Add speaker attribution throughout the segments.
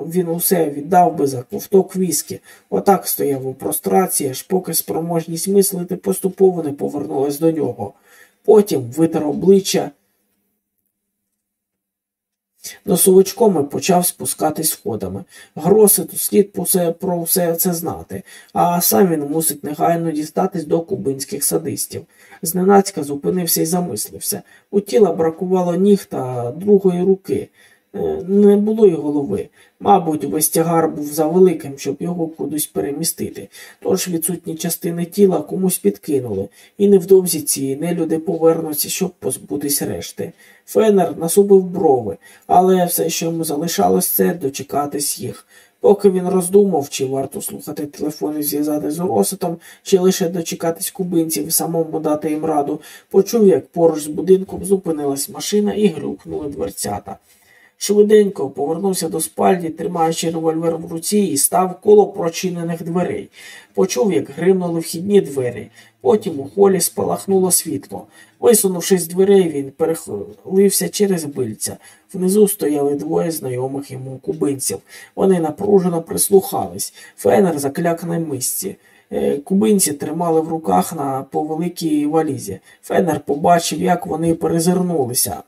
Speaker 1: він усе віддав би за ковток віскі. Отак стояв у прострації, аж поки спроможність мислити поступово не повернулась до нього. Потім витер обличчя Носовичком і почав спускатись сходами. Гроситу слід про все це знати, а сам він мусить негайно дістатись до кубинських садистів. Зненацька зупинився і замислився. У тіла бракувало ніг та другої руки. Не було й голови. Мабуть, весь тягар був завеликим, щоб його кудись перемістити, тож відсутні частини тіла комусь підкинули, і невдовзі ці нелюди повернуться, щоб позбутись решти. Фенер насубив брови, але все, що йому залишалось, це дочекатись їх. Поки він роздумав, чи варто слухати телефон і зв'язати з Уроситом, чи лише дочекатись кубинців і самому дати їм раду, почув, як поруч з будинком зупинилась машина і грюкнули дверцята. Швиденько повернувся до спальні, тримаючи револьвер в руці, і став коло прочинених дверей. Почув, як гримнули вхідні двері. Потім у холі спалахнуло світло. Висунувшись з дверей, він перехилився через бильця. Внизу стояли двоє знайомих йому кубинців. Вони напружено прислухались. Фенер закляк на мисці. Е, кубинці тримали в руках на повеликій валізі. Фенер побачив, як вони перезирнулися.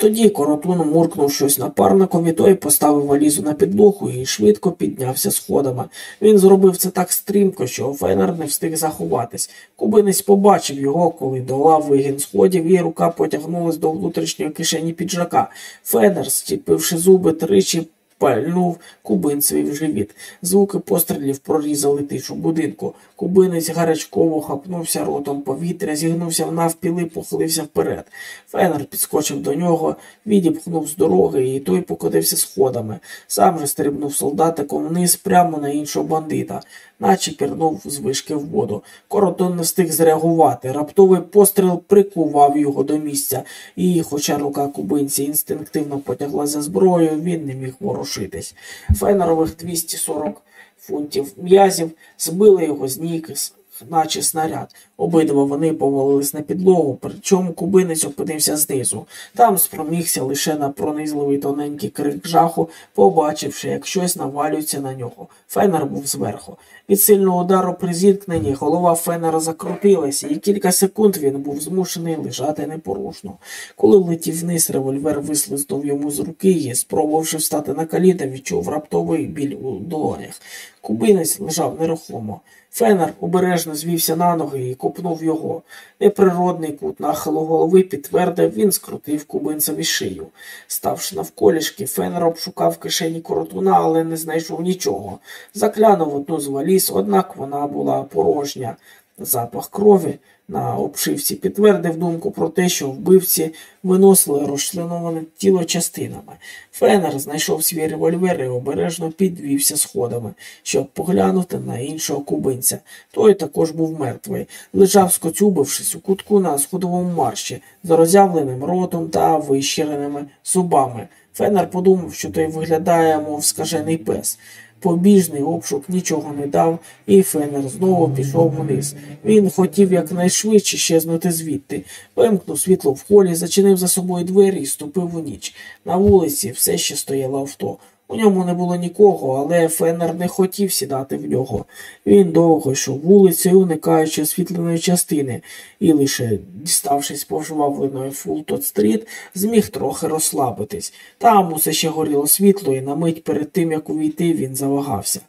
Speaker 1: Тоді коротун муркнув щось напарникові, той поставив валізу на підлогу і швидко піднявся сходами. Він зробив це так стрімко, що Фенер не встиг заховатись. Кубинець побачив його, коли долав вигін сходів, і рука потягнулась до внутрішньої кишені піджака. Фенер, стіпивши зуби, тричі пальнув кубинцеві в живіт. Звуки пострілів прорізали тишу будинку. Кубинець гарячково хапнувся ротом повітря, зігнувся в навпіли, похилився вперед. Фенер підскочив до нього, відіпхнув з дороги, і той покотився сходами. Сам же стрибнув солдатиком вниз прямо на іншого бандита наче пірнув з вишки в воду. Коротон не встиг зреагувати. Раптовий постріл прикував його до місця, і, хоча рука кубинці інстинктивно потягла за зброєю, він не міг ворушитись. Фенерових 240 фунтів м'язів збили його з ніг, наче снаряд. Обидва вони повалились на підлогу, причому кубинець опинився знизу. Там спромігся лише на пронизливий тоненький крик жаху, побачивши, як щось навалюється на нього. Фенер був зверху. Від сильного удару при зіткненні голова Фенера закрутилася, і кілька секунд він був змушений лежати непорушно. Коли летів вниз, револьвер вислизнув йому з руки і, спробувавши встати на коліна, відчув раптовий біль у долонях. Кубинець лежав нерухомо. Фенер обережно звівся на ноги і копнув його. Неприродний кут нахилу голови підтвердив, він скрутив кубинцеві шию. Ставши навколішки, Фенер обшукав кишені коротуна, але не знайшов нічого. Заклянув одну з валіз, однак вона була порожня. Запах крові на обшивці підтвердив думку про те, що вбивці виносили розчленоване тіло частинами. Фенер знайшов свій револьвер і обережно підвівся сходами, щоб поглянути на іншого кубинця. Той також був мертвий, лежав, скоцюбившись у кутку на сходовому марші, з роззявленим ротом та вищиреними зубами. Фенер подумав, що той виглядає, мов скажений пес. Побіжний обшук нічого не дав, і Фенер знову пішов вниз. Він хотів якнайшвидше щезнути звідти, вимкнув світло в холі, зачинив за собою двері і ступив у ніч. На вулиці все ще стояло авто. У ньому не було нікого, але Феннер не хотів сідати в нього. Він довго йшов вулицею, уникаючи освітленої частини, і лише, діставшись повжвавленої Фултот стріт, зміг трохи розслабитись. Там усе ще горіло світло, і на мить перед тим, як увійти, він завагався.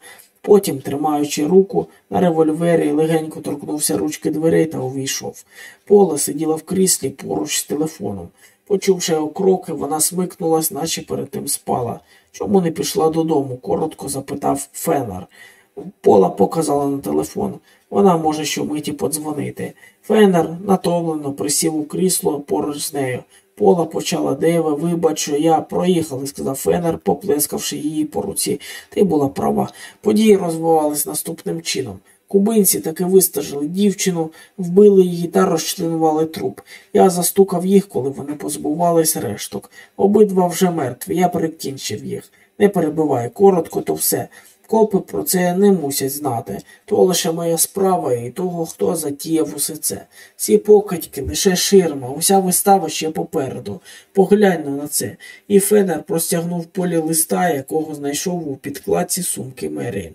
Speaker 1: Потім, тримаючи руку на револьвері, легенько торкнувся ручки дверей та увійшов. Пола сиділа в кріслі поруч з телефоном. Почувши його кроки, вона смикнулась, наче перед тим спала. Чому не пішла додому? коротко запитав Фенер. Пола показала на телефон. Вона може щомиті подзвонити. Фенер натомлено присів у крісло поруч з нею. Пола почала диви, вибач, я проїхали, сказав Фенер, поплескавши її по руці. Ти була права. Події розвивались наступним чином. Кубинці таки вистажили дівчину, вбили її та розчленували труп. Я застукав їх, коли вони позбувались решток. Обидва вже мертві, я перекінчив їх. Не перебивай, коротко, то все. Копи про це не мусять знати, то лише моя справа і того, хто затіяв усе це. Ці покидьки лише ширма, уся вистава ще попереду. Поглянь на це. І Федер простягнув полі листа, якого знайшов у підкладці сумки Мерін.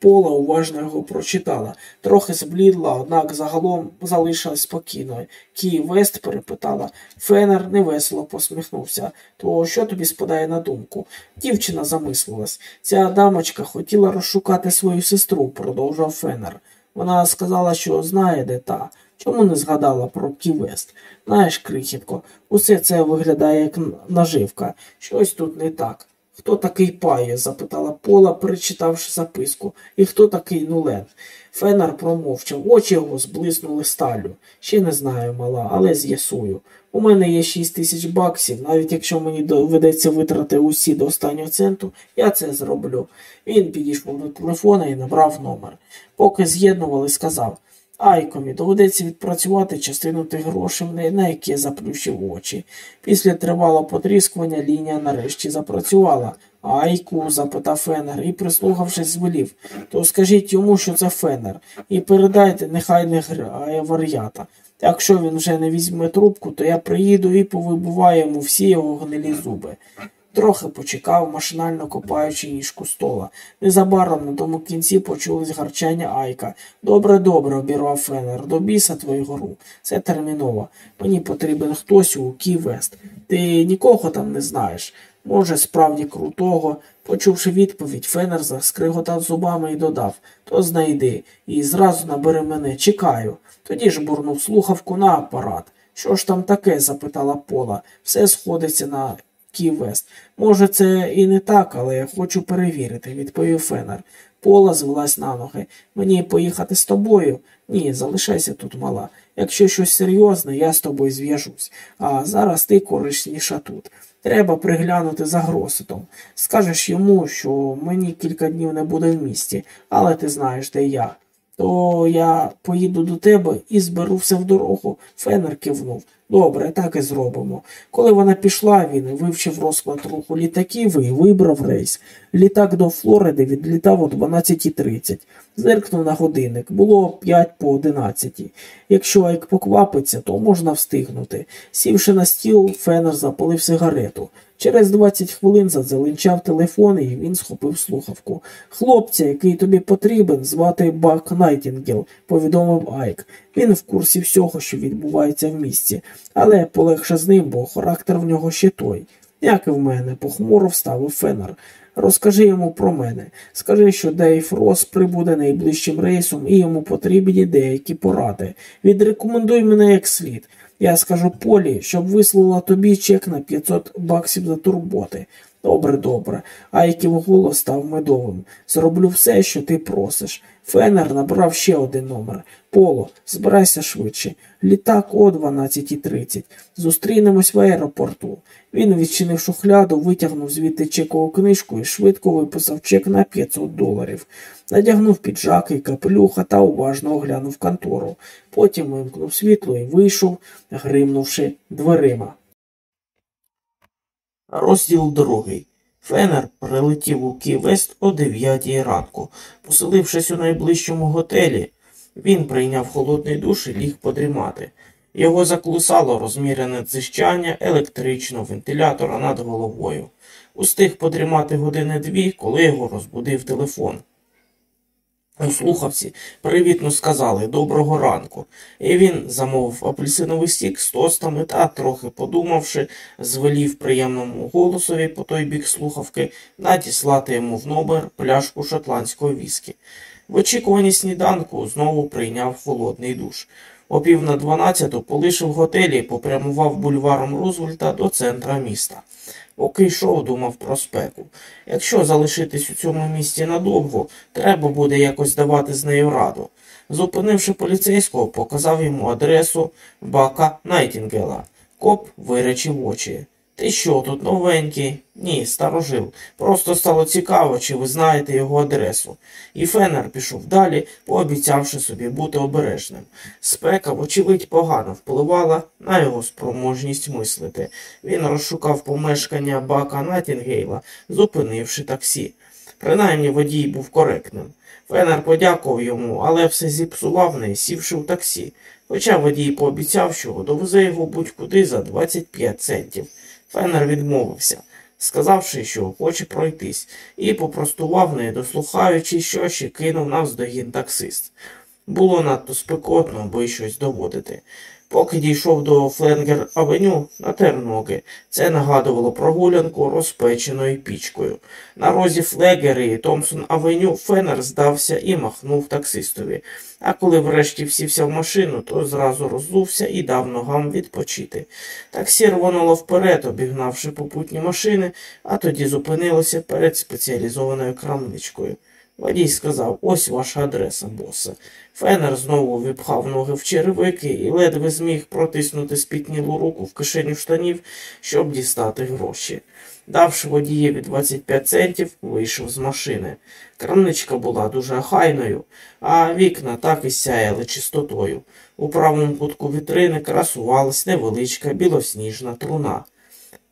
Speaker 1: Пола уважно його прочитала, трохи зблідла, однак загалом залишилась спокійною. Кі Вест перепитала. Фенер невесело посміхнувся. То що тобі спадає на думку? Дівчина замислилась. Ця дамочка хотіла розшукати свою сестру, продовжував Фенер. Вона сказала, що знає, де та. Чому не згадала про Ківест? Знаєш, крихітко, усе це виглядає як наживка. Щось тут не так. Хто такий пає? запитала Пола, перечитавши записку. І хто такий нулен? Фенер промовчав, очі його зблиснули сталю. Ще не знаю, мала, але з'ясую. У мене є шість тисяч баксів, навіть якщо мені доведеться витрати усі до останнього центу, я це зроблю. Він підійшов до телефона і набрав номер. Поки з'єднували, сказав Айкові доведеться відпрацювати частину тих грошей, на які заплющив очі. Після тривалого потріскування лінія нарешті запрацювала. Айку, запитав Фенер і, прислухавшись, звелів. То скажіть йому, що це Фенер, і передайте, нехай не грає вар'ята. Якщо він вже не візьме трубку, то я приїду і повибуваю йому всі його гнилі зуби. Трохи почекав, машинально копаючи ніжку стола. Незабаром на тому кінці почулось гарчання Айка. Добре, добре, обірвав Фенер. До біса твою гору. Це терміново. Мені потрібен хтось у Кі-Вест. Ти нікого там не знаєш. Може, справді крутого. Почувши відповідь, Фенер заскриготав зубами і додав То знайди. І зразу набери мене. Чекаю. Тоді ж бурнув слухавку на апарат. Що ж там таке? запитала Пола. Все сходиться на Кі-Вест. Може, це і не так, але я хочу перевірити, відповів Фенер. Пола звелась на ноги. Мені поїхати з тобою? Ні, залишайся тут, мала. Якщо щось серйозне, я з тобою зв'яжусь, а зараз ти корисніша тут. Треба приглянути за гроситом. Скажеш йому, що мені кілька днів не буде в місті, але ти знаєш, де я. То я поїду до тебе і зберу все в дорогу. Фенер кивнув. Добре, так і зробимо. Коли вона пішла, він вивчив розклад руху літаків і вибрав рейс. Літак до Флориди відлітав о 12.30. Зиркнув на годинник. Було 5 по 11. Якщо Айк поквапиться, то можна встигнути. Сівши на стіл, Фенер запалив сигарету. Через 20 хвилин задзеленчав телефон, і він схопив слухавку. Хлопця, який тобі потрібен, звати Бак Найтінгел, повідомив Айк. Він в курсі всього, що відбувається в місті, але полегше з ним, бо характер в нього ще той. Як і в мене, похмуро вставив Фенер. Розкажи йому про мене. Скажи, що Дейв Рос прибуде найближчим рейсом і йому потрібні деякі поради. Відрекомендуй мене як слід. Я скажу Полі, щоб вислала тобі чек на 500 баксів за турботи. Добре, добре. Айків голос став медовим. Зроблю все, що ти просиш. Фенер набрав ще один номер. Поло, збирайся швидше. Літак о 12.30. Зустрінемось в аеропорту. Він відчинив шухляду, витягнув звідти чекову книжку і швидко виписав чек на 500 доларів. Надягнув піджак і капелюха та уважно оглянув контору. Потім вимкнув світло і вийшов, гримнувши дверима. Розділ другий. Фенер прилетів у Кі-Вест о 9 ранку. Поселившись у найближчому готелі, він прийняв холодний душ і ліг подрімати. Його заклусало розмірене дзищання електричного вентилятора над головою. Устиг подрімати години дві, коли його розбудив телефон. У слухавці привітно сказали доброго ранку, і він замовив апельсиновий стік з тостами та, трохи подумавши, звелів приємному голосові по той бік слухавки надіслати йому в номер пляшку шотландської віскі. В очікуванні сніданку знову прийняв холодний душ. О пів на дванадцяту полишив готелі і попрямував бульваром Рузвельта до центра міста. Поки йшов, думав про спеку. Якщо залишитись у цьому місці надовго, треба буде якось давати з нею раду. Зупинивши поліцейського, показав йому адресу Бака Найтінгела. Коп вирячив очі. Ти що тут новенький? Ні, старожил. Просто стало цікаво, чи ви знаєте його адресу. І Фенер пішов далі, пообіцявши собі бути обережним. Спека, вочевидь, погано впливала на його спроможність мислити. Він розшукав помешкання бака Натінгейла, зупинивши таксі. Принаймні водій був коректним. Фенер подякував йому, але все зіпсував, не сівши в таксі. Хоча водій пообіцяв, що довезе його будь-куди за 25 центів. Фенер відмовився, сказавши, що хоче пройтись, і попростував, не дослухаючи, що ще кинув навздогін таксист. Було надто спекотно, аби щось доводити. Поки дійшов до Фленгер Авеню, натер ноги. Це нагадувало прогулянку розпеченою пічкою. На розі Флегер і Томпсон Авеню Феннер здався і махнув таксистові. А коли врешті всівся в машину, то зразу роззувся і дав ногам відпочити. Таксі рвонуло вперед, обігнавши попутні машини, а тоді зупинилося перед спеціалізованою крамничкою. Водій сказав, ось ваша адреса, боса. Фенер знову випхав ноги в черевики і ледве зміг протиснути спітнілу руку в кишеню штанів, щоб дістати гроші. Давши водієві 25 центів, вийшов з машини. Крамничка була дуже охайною, а вікна так і сяяли чистотою. У правому кутку вітрини красувалась невеличка білосніжна труна.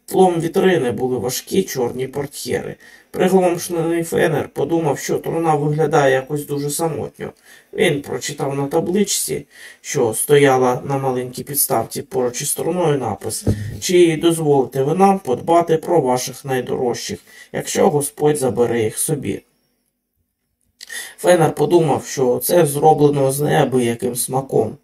Speaker 1: Тлом вітрини були важкі чорні портьєри. Приголомшений фенер подумав, що труна виглядає якось дуже самотньо. Він прочитав на табличці, що стояла на маленькій підставці поруч із труною напис Чи дозволите ви нам подбати про ваших найдорожчих, якщо Господь забере їх собі. Фенер подумав, що це зроблено з неабияким смаком.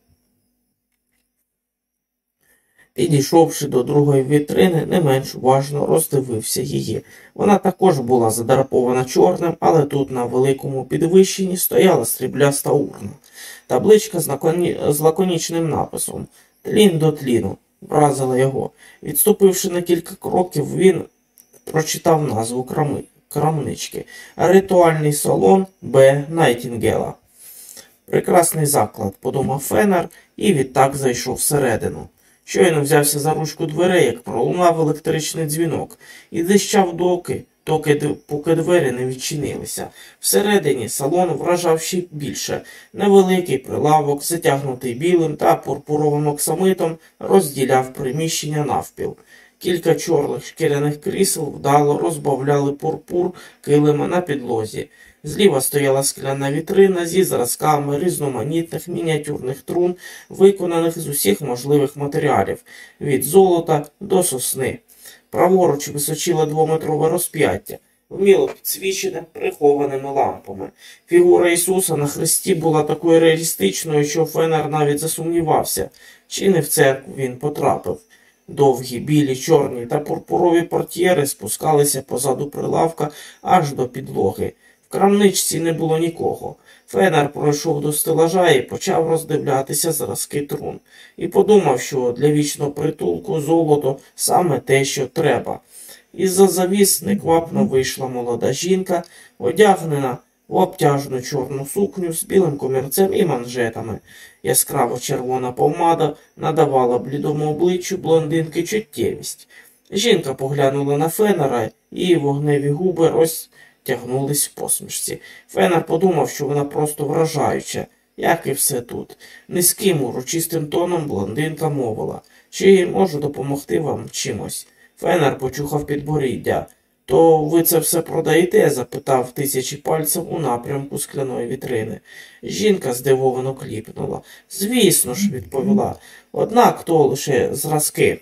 Speaker 1: Підійшовши до другої вітрини, не менш уважно роздивився її. Вона також була задрапована чорним, але тут на великому підвищенні стояла срібляста урна. Табличка з, лаконі... з лаконічним написом Тлін до тліну вразила його. Відступивши на кілька кроків, він прочитав назву крами... крамнички Ритуальний салон Б. Найтінгела. Прекрасний заклад, подумав Фенер і відтак зайшов всередину. Щойно взявся за ручку дверей, як пролунав електричний дзвінок, і дищав доки, доки поки двері не відчинилися. Всередині салон вражав ще більше. Невеликий прилавок, затягнутий білим та пурпуровим оксамитом, розділяв приміщення навпіл. Кілька чорних шкіряних крісел вдало розбавляли пурпур килима на підлозі. Зліва стояла скляна вітрина зі зразками різноманітних мініатюрних трун, виконаних з усіх можливих матеріалів від золота до сосни. Праворуч височило двометрове розп'яття, вміло підсвічене прихованими лампами. Фігура Ісуса на хресті була такою реалістичною, що Фенер навіть засумнівався, чи не в церкву він потрапив. Довгі білі, чорні та пурпурові портьєри спускалися позаду прилавка аж до підлоги крамничці не було нікого. Фенер пройшов до стелажа і почав роздивлятися зразки трун, і подумав, що для вічного притулку золото саме те, що треба. Із-за завіс неквапно вийшла молода жінка, одягнена в обтяжну чорну сукню з білим комірцем і манжетами. Яскраво червона помада надавала блідому обличчю блондинки чуттєвість. Жінка поглянула на фенера, і вогневі губи роз тягнулись в посмішці. Фенер подумав, що вона просто вражаюча, як і все тут. Низьким урочистим тоном блондинка мовила, чи можу допомогти вам чимось. Фенер почухав підборіддя. То ви це все продаєте? запитав тисячі пальців у напрямку скляної вітрини. Жінка здивовано кліпнула. Звісно ж, відповіла. Однак то лише зразки.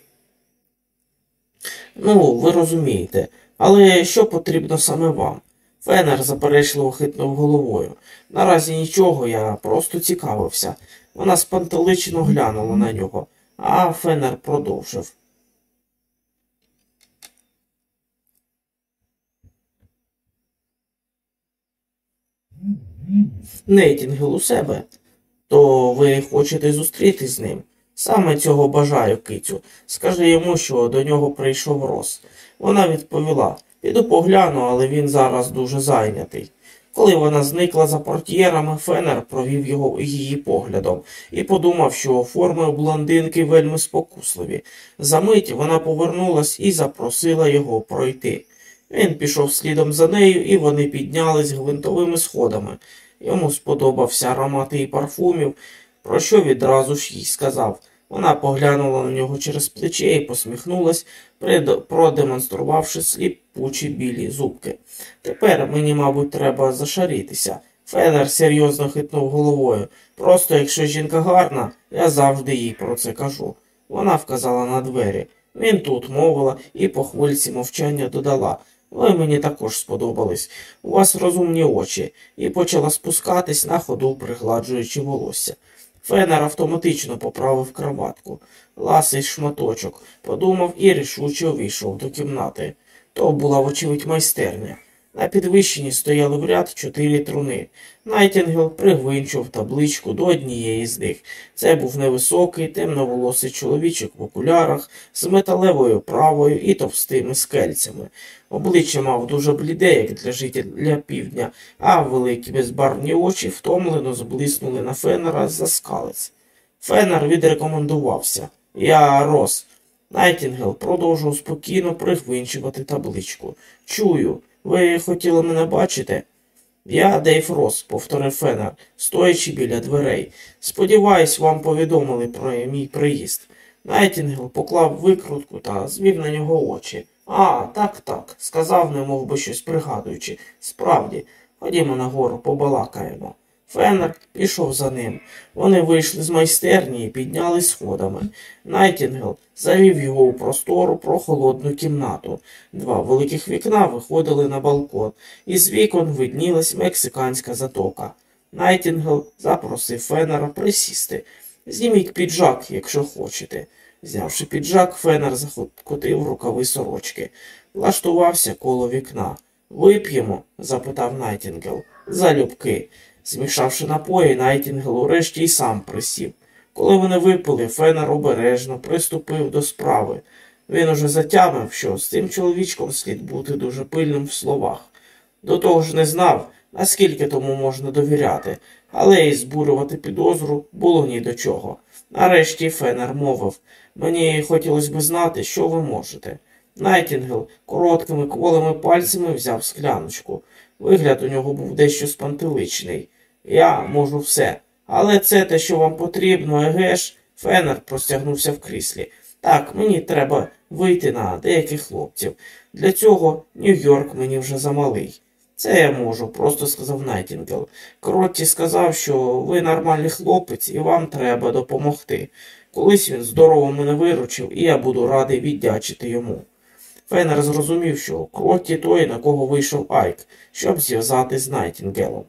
Speaker 1: Ну, ви розумієте, але що потрібно саме вам? Фенер заперечливо хитнув головою. Наразі нічого, я просто цікавився. Вона спантеличено глянула на нього, а Фенер продовжив. Найтінгел у себе. То ви хочете зустрітись з ним? Саме цього бажаю, кицю. Скажи йому, що до нього прийшов Рос. Вона відповіла. Піду погляну, але він зараз дуже зайнятий. Коли вона зникла за портьєрами, Фенер провів його її поглядом і подумав, що форми блондинки вельми спокусливі. Замить вона повернулась і запросила його пройти. Він пішов слідом за нею, і вони піднялись гвинтовими сходами. Йому сподобався аромат її парфумів, про що відразу ж їй сказав Вона поглянула на нього через плече і посміхнулась, продемонструвавши сліпучі білі зубки. Тепер мені, мабуть, треба зашарітися. Федер серйозно хитнув головою. Просто якщо жінка гарна, я завжди їй про це кажу. Вона вказала на двері. Він тут мовила і по хвильці мовчання додала. Ви мені також сподобались. У вас розумні очі, і почала спускатись на ходу, пригладжуючи волосся. Фенер автоматично поправив краватку. Ласий шматочок, подумав і рішуче увійшов до кімнати. То була, вочевидь, майстерня. На підвищенні стояли в ряд чотири труни. Найтінгел пригвинчував табличку до однієї з них. Це був невисокий, темноволосий чоловічок в окулярах з металевою оправою і товстими скельцями. Обличчя мав дуже бліде, як для жителя півдня, а великі безбарвні очі втомлено зблиснули на Фенера з-за скелець. Фенер відрекомендувався. Я Рос. Найтінгел продовжував спокійно пригвинчувати табличку. Чую, ви хотіли мене бачити? Я Дейв Рос, повторив Фенер, стоячи біля дверей. Сподіваюсь, вам повідомили про мій приїзд. Найтінгел поклав викрутку та звів на нього очі. А, так, так, сказав, неби щось пригадуючи. Справді, ходімо нагору, побалакаємо. Фенер пішов за ним. Вони вийшли з майстерні і піднялись сходами. Найтінгел завів його у простору прохолодну кімнату. Два великих вікна виходили на балкон, і з вікон виднілась мексиканська затока. Найтінгел запросив Фенера присісти. Зніміть піджак, якщо хочете. Знявши піджак, Фенер закотив рукави сорочки. Влаштувався коло вікна. Вип'ємо? запитав Найтінгел. Залюбки. Змішавши напої, Найтінгел урешті й сам присів. Коли вони випили, Фенер обережно приступив до справи. Він уже затямив, що з цим чоловічком слід бути дуже пильним в словах. До того ж не знав, наскільки тому можна довіряти, але й збурювати підозру було ні до чого. Нарешті Фенер мовив мені хотілося б знати, що ви можете. Найтінгел короткими кволими пальцями взяв скляночку. Вигляд у нього був дещо спантеличний. Я можу все. Але це те, що вам потрібно, еге ж, Фенер простягнувся в кріслі. Так, мені треба вийти на деяких хлопців. Для цього Нью-Йорк мені вже замалий. Це я можу, просто сказав Найтінгел. Кротті сказав, що ви нормальний хлопець і вам треба допомогти. Колись він здорово мене виручив, і я буду радий віддячити йому. Фенер зрозумів, що Кротті той, на кого вийшов Айк, щоб зв'язати з Найтінгелом.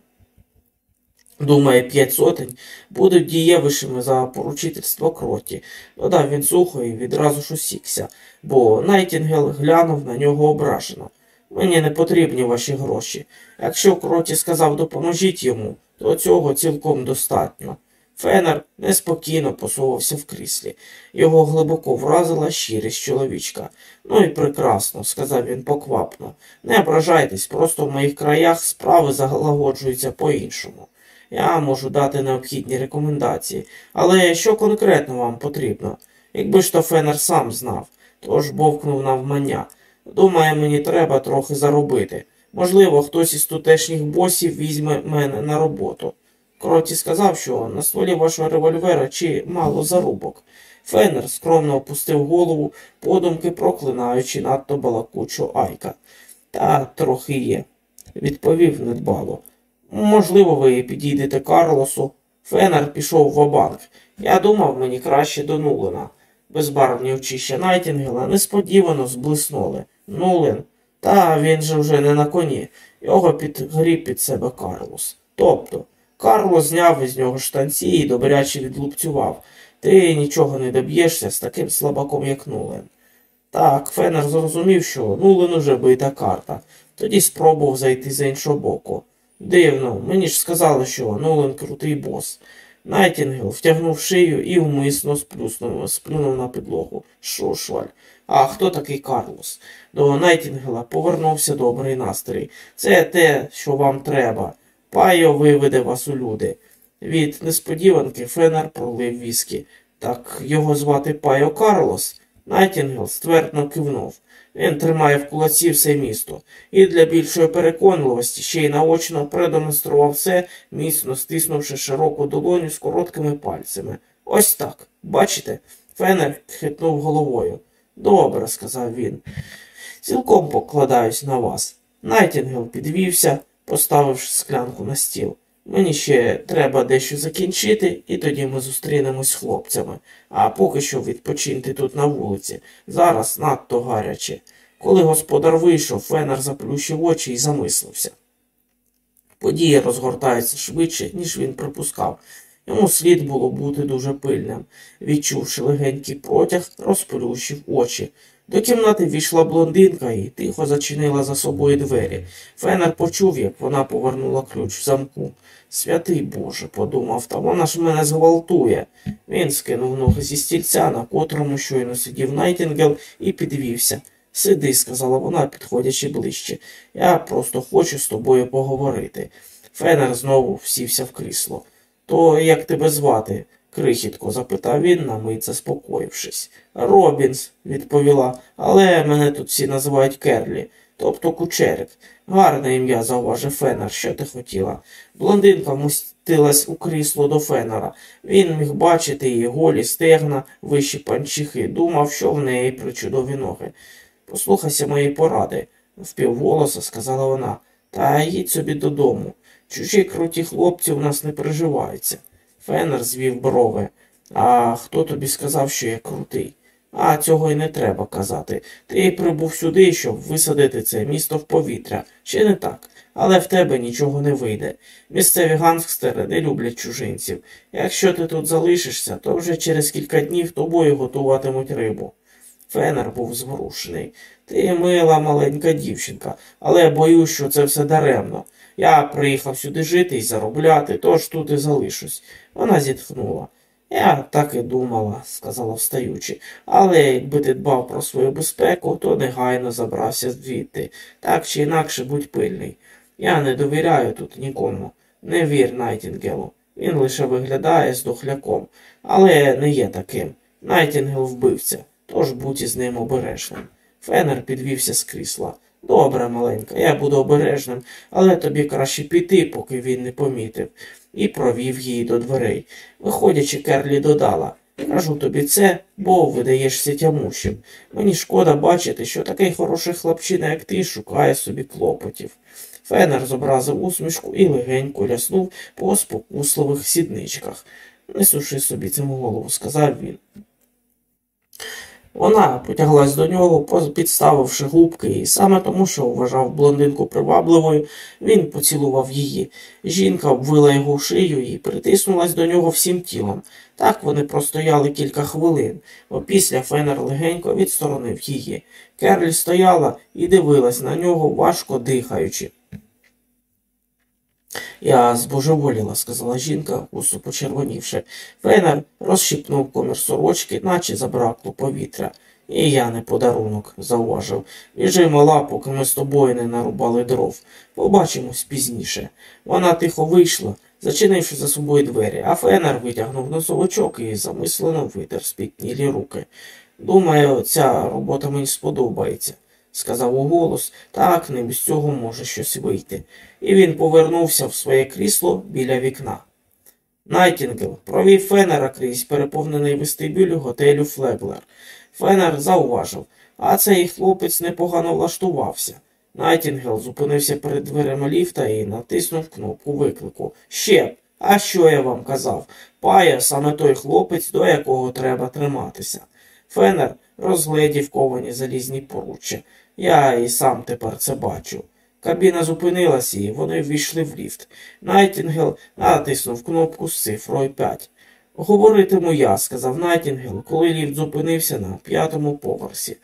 Speaker 1: Думаю, п'ять сотень будуть дієвішими за поручительство Кроті, додав він сухо і відразу ж усікся, бо Найтінгел глянув на нього ображено. Мені не потрібні ваші гроші. Якщо Кроті сказав допоможіть йому, то цього цілком достатньо. Фенер неспокійно посувався в кріслі. Його глибоко вразила щирість чоловічка. Ну і прекрасно, сказав він поквапно. Не ображайтесь, просто в моїх краях справи залагоджуються по-іншому. Я можу дати необхідні рекомендації, але що конкретно вам потрібно? Якби ж то Фенер сам знав, тож бовкнув навмання. Думаю, мені треба трохи заробити. Можливо, хтось із тутешніх босів візьме мене на роботу. Кроті сказав, що на стволі вашого револьвера чи мало зарубок. Фенер скромно опустив голову, подумки проклинаючи надто балакучу Айка. Та трохи є, відповів недбало. Можливо, ви підійдете Карлосу. Фенер пішов ва-банк. Я думав, мені краще до Нулена. Безбарвні очища Найтінгела несподівано зблиснули. Нулен. Та він же вже не на коні. Його підгріб під себе Карлос. Тобто, Карлос зняв із нього штанці і добряче відлупцював. Ти нічого не доб'єшся з таким слабаком, як Нулен. Так, Фенер зрозумів, що Нулен уже бита карта. Тоді спробував зайти з іншого боку. Дивно, мені ж сказали, що Нолан крутий бос. Найтінгел втягнув шию і вмисно сплюнув на підлогу. Що, шваль? А хто такий Карлос? До Найтінгела повернувся добрий настрій. Це те, що вам треба. Пайо виведе вас у люди. Від несподіванки Фенер пролив віскі. Так його звати Пайо Карлос. Найтінгел ствердно кивнув. Він тримає в кулаці все місто, і для більшої переконливості ще й наочно продемонстрував все, міцно стиснувши широку долоню з короткими пальцями. Ось так. Бачите? Фенер хитнув головою. Добре, сказав він. Цілком покладаюсь на вас. Найтінгел підвівся, поставивши склянку на стіл. Мені ще треба дещо закінчити, і тоді ми зустрінемось з хлопцями. А поки що відпочиньте тут на вулиці. Зараз надто гаряче. Коли господар вийшов, Фенер заплющив очі і замислився. Події розгортаються швидше, ніж він припускав. Йому слід було бути дуже пильним. Відчувши легенький протяг, розплющив очі. До кімнати війшла блондинка і тихо зачинила за собою двері. Фенер почув, як вона повернула ключ в замку. Святий Боже, подумав, та вона ж мене зґвалтує. Він скинув ноги зі стільця, на котрому щойно сидів Найтінгел, і підвівся. Сиди, сказала вона, підходячи ближче. Я просто хочу з тобою поговорити. Фенер знову сівся в крісло. То як тебе звати? крихітко запитав він, на мить заспокоївшись. Робінс, відповіла, але мене тут всі називають Керлі, тобто кучерик. Гарне ім'я, зауважив Фенер, що ти хотіла. Блондинка вмостилась у крісло до Фенера. Він міг бачити її голі стегна, вищі панчихи, думав, що в неї причудові ноги. Послухайся мої поради, впівголоса сказала вона, та їдь собі додому. Чужі круті хлопці у нас не приживаються. Фенер звів брови. А хто тобі сказав, що я крутий? А цього й не треба казати. Ти прибув сюди, щоб висадити це місто в повітря. Чи не так? Але в тебе нічого не вийде. Місцеві гангстери не люблять чужинців. Якщо ти тут залишишся, то вже через кілька днів тобою готуватимуть рибу. Фенер був зворушений. Ти мила маленька дівчинка, але боюсь, що це все даремно. Я приїхав сюди жити і заробляти, тож тут і залишусь. Вона зітхнула. Я так і думала, сказала встаючи, але якби ти дбав про свою безпеку, то негайно забрався звідти. Так чи інакше будь пильний. Я не довіряю тут нікому. Не вір Найтінгелу. Він лише виглядає здохляком, але не є таким. Найтінгел вбивця, тож будь із ним обережним. Фенер підвівся з крісла. Добре, маленька, я буду обережним, але тобі краще піти, поки він не помітив, і провів її до дверей. Виходячи, Керлі додала Кажу тобі це, бо видаєшся тямущим. Мені шкода бачити, що такий хороший хлопчина, як ти, шукає собі клопотів. Фенер зобразив усмішку і легенько ляснув по спокусливих сідничках. Не суши собі цим голову, сказав він. Вона потяглась до нього, підставивши губки, і саме тому, що вважав блондинку привабливою, він поцілував її. Жінка обвила його шию і притиснулась до нього всім тілом. Так вони простояли кілька хвилин, опісля Фенер легенько відсторонив її. Керлі стояла і дивилась на нього, важко дихаючи. Я збожеволіла, сказала жінка, гусо почервонівши. Фенер розщипнув комір сорочки, наче забракло повітря. І я не подарунок, зауважив. Біжи мала, поки ми з тобою не нарубали дров. Побачимось пізніше. Вона тихо вийшла, зачинивши за собою двері, а Фенер витягнув носовичок і замислено витер спітнілі руки. Думаю, ця робота мені сподобається сказав уголос, так не без цього може щось вийти. І він повернувся в своє крісло біля вікна. Найтінгел провів Фенера крізь переповнений вестибюль готелю Флеблер. Фенер зауважив, а цей хлопець непогано влаштувався. Найтінгел зупинився перед дверима ліфта і натиснув кнопку виклику. Ще, а що я вам казав? Пая саме той хлопець, до якого треба триматися. Фенер розгледів ковані залізні поруччя. Я і сам тепер це бачу. Кабіна зупинилася і вони ввійшли в ліфт. Найтінгел натиснув кнопку з цифрою 5. Говоритиму я, сказав Найтінгел, коли ліфт зупинився на п'ятому поверсі.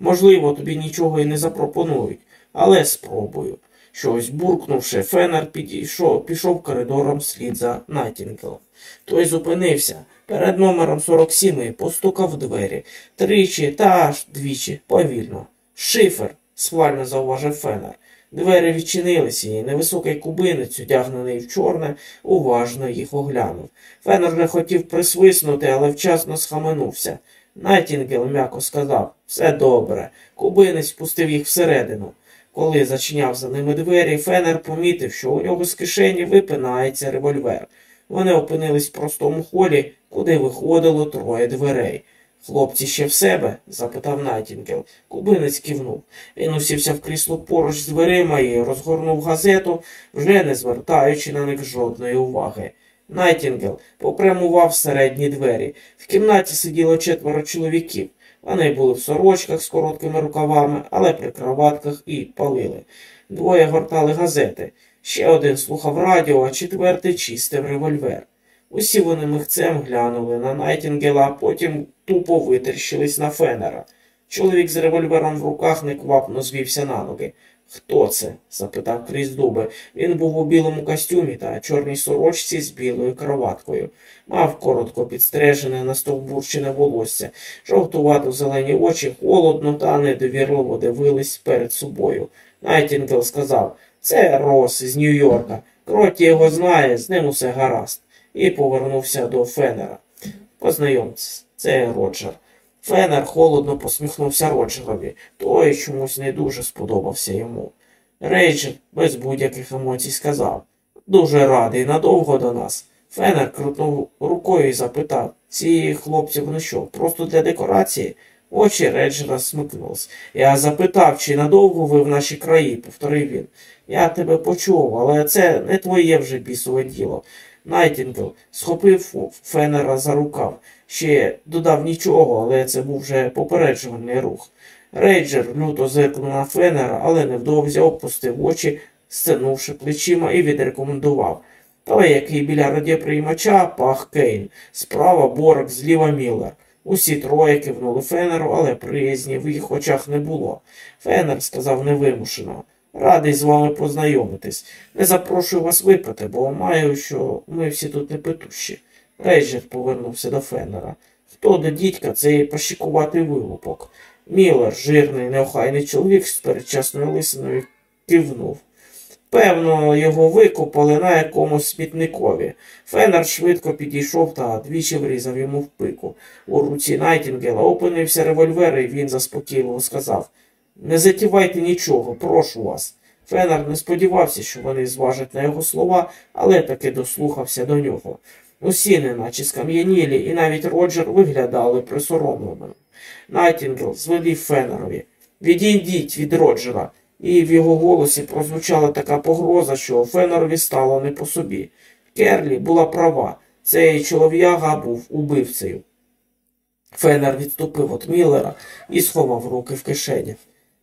Speaker 1: Можливо, тобі нічого і не запропонують, але спробую. Щось буркнувши, Фенер підійшов, пішов коридором слід за Найтінгелом. Той зупинився перед номером 47 і постукав в двері тричі та аж двічі повільно. Шифр, схвально зауважив Фенер. Двері відчинилися, і невисокий кубинець, одягнений в чорне, уважно їх оглянув. Фенер не хотів присвиснути, але вчасно схаменувся. Найтінгел м'яко сказав все добре. Кубинець пустив їх всередину. Коли зачиняв за ними двері, Фенер помітив, що у нього з кишені випинається револьвер. Вони опинились в простому холі, куди виходило троє дверей. Хлопці ще в себе? запитав Найтінгел. Кубинець кивнув. Він всівся в крісло поруч з дверима і розгорнув газету, вже не звертаючи на них жодної уваги. Найтінгел попрямував в середні двері. В кімнаті сиділо четверо чоловіків. Вони були в сорочках з короткими рукавами, але при краватках і палили. Двоє гортали газети. Ще один слухав радіо, а четвертий чистив револьвер. Усі вони михцем глянули на Найтінгела, а потім тупо витріщились на Фенера. Чоловік з револьвером в руках неквапно звівся на ноги. Хто це? запитав крізь зуби. Він був у білому костюмі та чорній сорочці з білою краваткою. Мав коротко підстрижене настовбурчене волосся, жовтувато зелені очі холодно та недовірливо дивились перед собою. Найтінгел сказав це Рос із Нью-Йорка. Кротті його знає, з ним усе гаразд. І повернувся до Фенера. Познайомтесь, це Роджер. Фенер холодно посміхнувся Роджерові, той чомусь не дуже сподобався йому. Рейджер без будь-яких емоцій сказав Дуже радий, надовго до нас. Фенер крутнув рукою і запитав ці хлопці вони що, просто для декорації? Очі Реджера смикнулись. Я запитав, чи надовго ви в нашій краї, повторив він. Я тебе почув, але це не твоє вже бісове діло. Найтінгел схопив Фенера за рукав. Не додав нічого, але це був вже попереджувальний рух. Рейджер люто зиркнув на Фенера, але невдовзі опустив очі, стенувши плечима, і відрекомендував. Той, який біля радіоприймача, Пух Кейн, справа Борг, зліва Міллер. Усі троє кивнули Фенеру, але приязні в їх очах не було. Фенер сказав невимушено. Радий з вами познайомитись. Не запрошую вас випити, бо бачу, що ми всі тут непитущі. Рейджер повернувся до Фенера. Хто до дідька цей пашекуватий вилупок? Міллер, жирний, неохайний чоловік з передчасною лисиною, кивнув. Певно, його викопали на якомусь смітникові. Фенер швидко підійшов та двічі врізав йому в пику. У руці Найтінгела опинився револьвер, і він заспокійливо сказав Не затівайте нічого, прошу вас. Фенер не сподівався, що вони зважать на його слова, але таки дослухався до нього. Усі, неначе скам'янілі, і навіть Роджер виглядали присоромленими. Найтінгел звелів Фенерові Відійдіть від Роджера і в його голосі прозвучала така погроза, що Фенерові стало не по собі. Керлі була права, цей чолов'яга був убивцею. Фенер відступив від Міллера і сховав руки в кишені.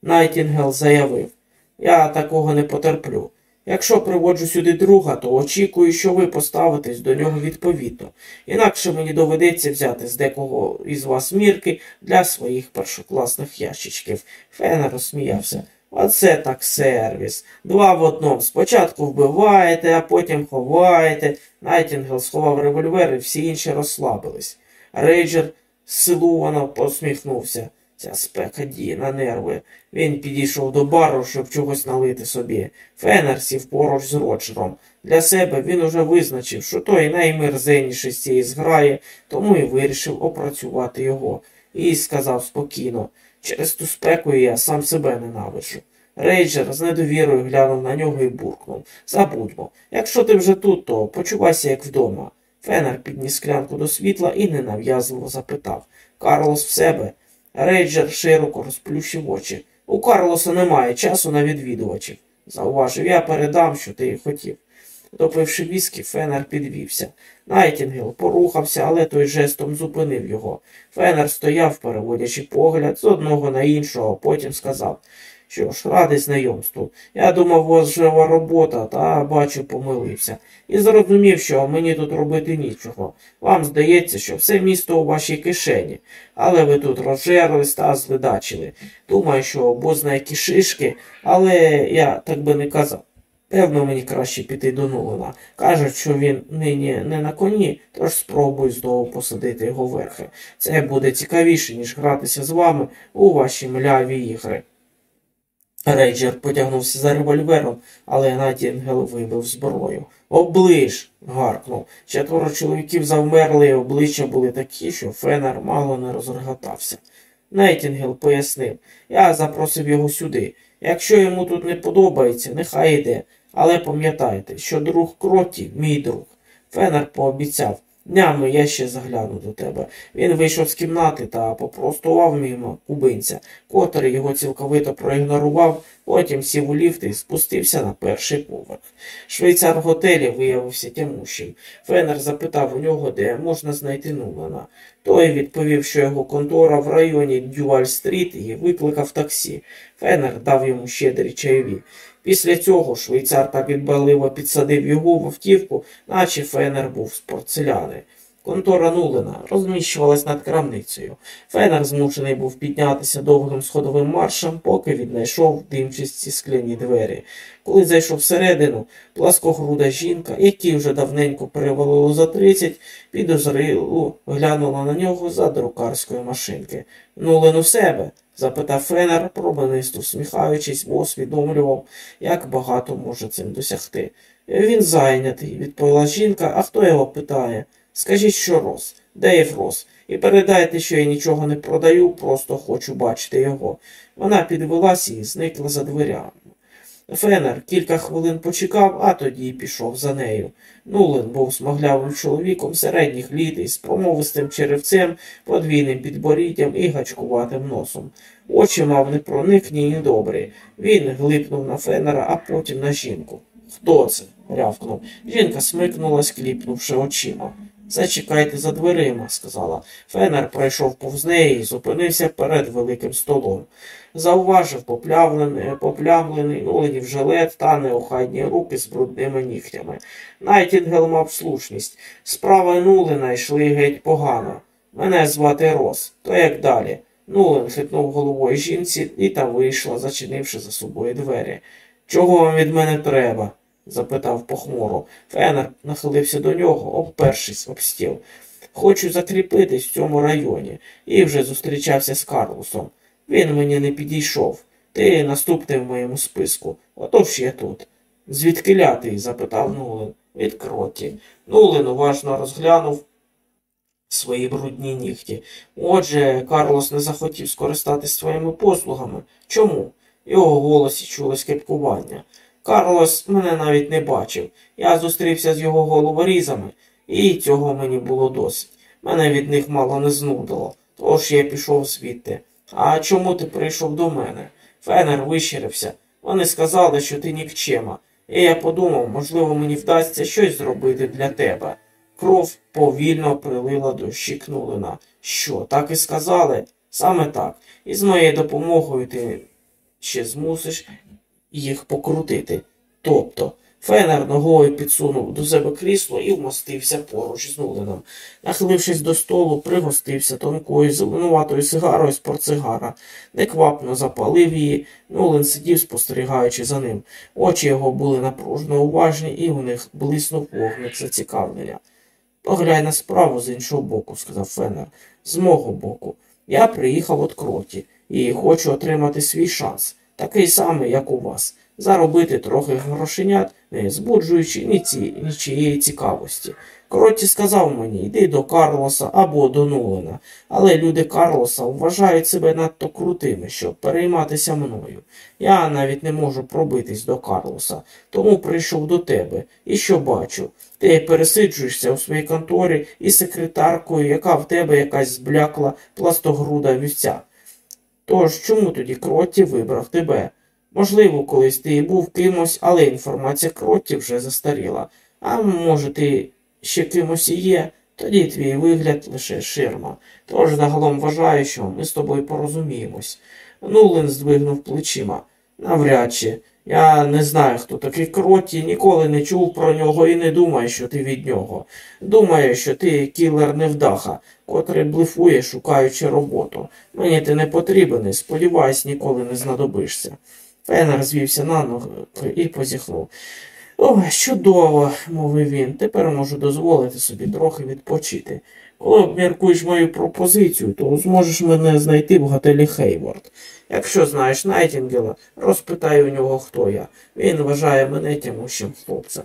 Speaker 1: Найтінгел заявив Я такого не потерплю. Якщо приводжу сюди друга, то очікую, що ви поставитесь до нього відповідно. Інакше мені доведеться взяти з декого із вас мірки для своїх першокласних ящичків. Фенер розсміявся. Оце так сервіс. Два в одному. Спочатку вбиваєте, а потім ховаєте. Найтінгел сховав револьвер і всі інші розслабились. Рейджер силувано посміхнувся. Ця спека діє на нерви. Він підійшов до бару, щоб чогось налити собі. Фенер сів поруч з Роджером. Для себе він уже визначив, що той наймерзенніший з цієї зграї, тому і вирішив опрацювати його. І сказав спокійно. Через ту спеку я сам себе ненавиджу. Рейджер з недовірою глянув на нього і буркнув Забудьмо. Якщо ти вже тут, то почувайся, як вдома. Фенер підніс склянку до світла і ненав'язливо запитав Карлос в себе. Рейджер широко розплющив очі. У Карлоса немає часу на відвідувачів. Зауважив, я передам, що ти хотів. Допивши віскі, Фенер підвівся. Найтінгел порухався, але той жестом зупинив його. Фенер стояв, переводячи погляд з одного на іншого, потім сказав що ж, радий знайомству. Я думав, у вас жвава робота, та бачу, помилився. І зрозумів, що мені тут робити нічого. Вам здається, що все місто у вашій кишені, але ви тут розжерлись та зледачили. Думаю, що бозна які шишки, але я так би не казав. Певно, мені краще піти до Нолана. Кажуть, що він нині не на коні, тож спробую знову посадити його верхи. Це буде цікавіше, ніж гратися з вами у ваші мляві ігри. Рейджер потягнувся за револьвером, але Найтінгел вибив зброю. Облиш. гаркнув. Четверо чоловіків завмерли, і обличчя були такі, що Фенер мало не розреготався. Найтінгел пояснив я запросив його сюди. Якщо йому тут не подобається, нехай йде. Але пам'ятайте, що друг Кротті мій друг. Фенер пообіцяв Днями я ще загляну до тебе. Він вийшов з кімнати та попростував мимо кубинця, котрий його цілковито проігнорував, потім сів у ліфт і спустився на перший поверх. Швейцар в готелі виявився тямущим. Фенер запитав у нього, де можна знайти Нулана. Той відповів, що його контора в районі Дюваль-стріт і викликав таксі. Фенер дав йому щедрі чайові. Після цього швейцар так відбаливо підсадив його в автівку, наче Фенер був з порцеляни. Контора Нулина розміщувалась над крамницею. Фенер змушений був піднятися довгим сходовим маршем, поки віднайшов димчасті скляні двері. Коли зайшов всередину, пласкогруда жінка, якій вже давненько перевалило за тридцять, підозрило глянула на нього за друкарської машинки. Нулин у себе? Запитав Фенер, пробанисто всміхаючись, бо усвідомлював, як багато може цим досягти. Він зайнятий, відповіла жінка, а хто його питає? Скажіть, що Рос, Дейв Рос, і передайте, що я нічого не продаю, просто хочу бачити його. Вона підвелась і зникла за дверями. Фенер кілька хвилин почекав, а тоді пішов за нею. Нулен був смаглявим чоловіком середніх літ із промовистим черевцем, подвійним підборіддям і гачкуватим носом. Очі мав непроникні і добрі. Він глипнув на фенера, а потім на жінку. Хто це? рявкнув. Жінка смикнулась, кліпнувши очима. Зачекайте за дверима, сказала. Фенер пройшов повз неї і зупинився перед великим столом. Зауважив поплявлений, поплямлений Нулинів жилет та неохайні руки з брудними нігтями. Найтінгел мав слушність. Справи Нулина йшли геть погано. Мене звати Рос. То як далі? Нулин хитнув головою жінці і та вийшла, зачинивши за собою двері. Чого вам від мене треба? Запитав похмуро. Фенер нахилився до нього, обпершись об стіл. Хочу закріпитись в цьому районі і вже зустрічався з Карлосом. Він мені не підійшов. Ти наступний в моєму списку. Отож я тут. Звідки лятий? запитав Нулин. Від кроті. Нулин уважно розглянув свої брудні нігті. Отже, Карлос не захотів скористатись своїми послугами. Чому? В його голосі чулось кепкування. Карлос мене навіть не бачив. Я зустрівся з його головорізами, і цього мені було досить. Мене від них мало не знудило, тож я пішов звідти. А чому ти прийшов до мене? Фенер вищирився. Вони сказали, що ти нікчема. І я подумав, можливо, мені вдасться щось зробити для тебе. Кров повільно прилила до щікнулина. Що, так і сказали? Саме так. І з моєю допомогою ти ще змусиш їх покрутити. Тобто, Фенер ногою підсунув до себе крісло і вмостився поруч з Нулином. Нахилившись до столу, пригостився тонкою зеленуватою сигарою з портсигара, неквапно запалив її. Нулин сидів, спостерігаючи за ним. Очі його були напружно уважні, і у них блиснув вогник зацікавлення. Поглянь на справу з іншого боку, сказав Фенер. З мого боку. Я приїхав от кроті і хочу отримати свій шанс такий самий, як у вас, заробити трохи грошенят, не збуджуючи ні нічієї цікавості. Кроті сказав мені, йди до Карлоса або до Нулена, але люди Карлоса вважають себе надто крутими, щоб перейматися мною. Я навіть не можу пробитись до Карлоса, тому прийшов до тебе і що бачу. Ти пересиджуєшся у своїй конторі із секретаркою, яка в тебе якась зблякла пластогруда вівця. Тож чому тоді Кротті вибрав тебе? Можливо, колись ти і був кимось, але інформація Кротті вже застаріла. А може, ти ще кимось і є, тоді твій вигляд лише ширма. Тож загалом вважаю, що ми з тобою порозуміємось. Нулин здвигнув плечима. Навряд чи. Я не знаю, хто такий Кротті, ніколи не чув про нього і не думаю, що ти від нього. Думаю, що ти кілер невдаха, котрий блефує, шукаючи роботу. Мені ти не потрібен і сподіваюсь, ніколи не знадобишся. Фенер звівся на ноги і позіхнув. О, чудово, мовив він. Тепер можу дозволити собі трохи відпочити. Обміркуєш мою пропозицію, то зможеш мене знайти в готелі Хейворд. Якщо знаєш Найтінгела, розпитай у нього, хто я. Він вважає мене тямущим хлопцем.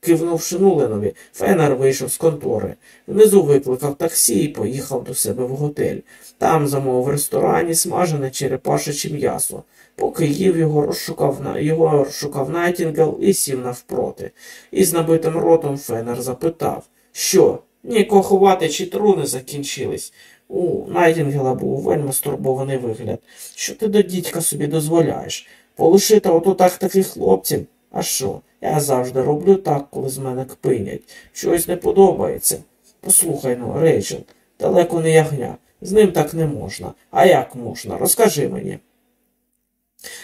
Speaker 1: Кивнувши Нуленові, Фенер вийшов з контори. Внизу викликав таксі і поїхав до себе в готель. Там замовив в ресторані смажене черепашаче м'ясо. Поки їв його розшукав його розшукав Найтінгел і сів навпроти. Із набитим ротом Фенер запитав Що, Нікого ховати чи труни закінчились. У Найтінгела був вельми стурбований вигляд. Що ти до дідька собі дозволяєш? Полишити ото так таких хлопців? А що? Я завжди роблю так, коли з мене кпинять. Щось не подобається. Послухай ну, Рейчел, далеко не ягня. З ним так не можна. А як можна? Розкажи мені.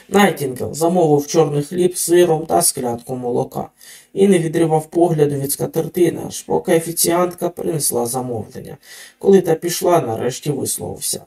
Speaker 1: Найтінгел замовив чорний хліб з сиром та склянку молока і не відривав погляду від скатертини, аж поки офіціантка принесла замовлення. Коли та пішла, нарешті висловився.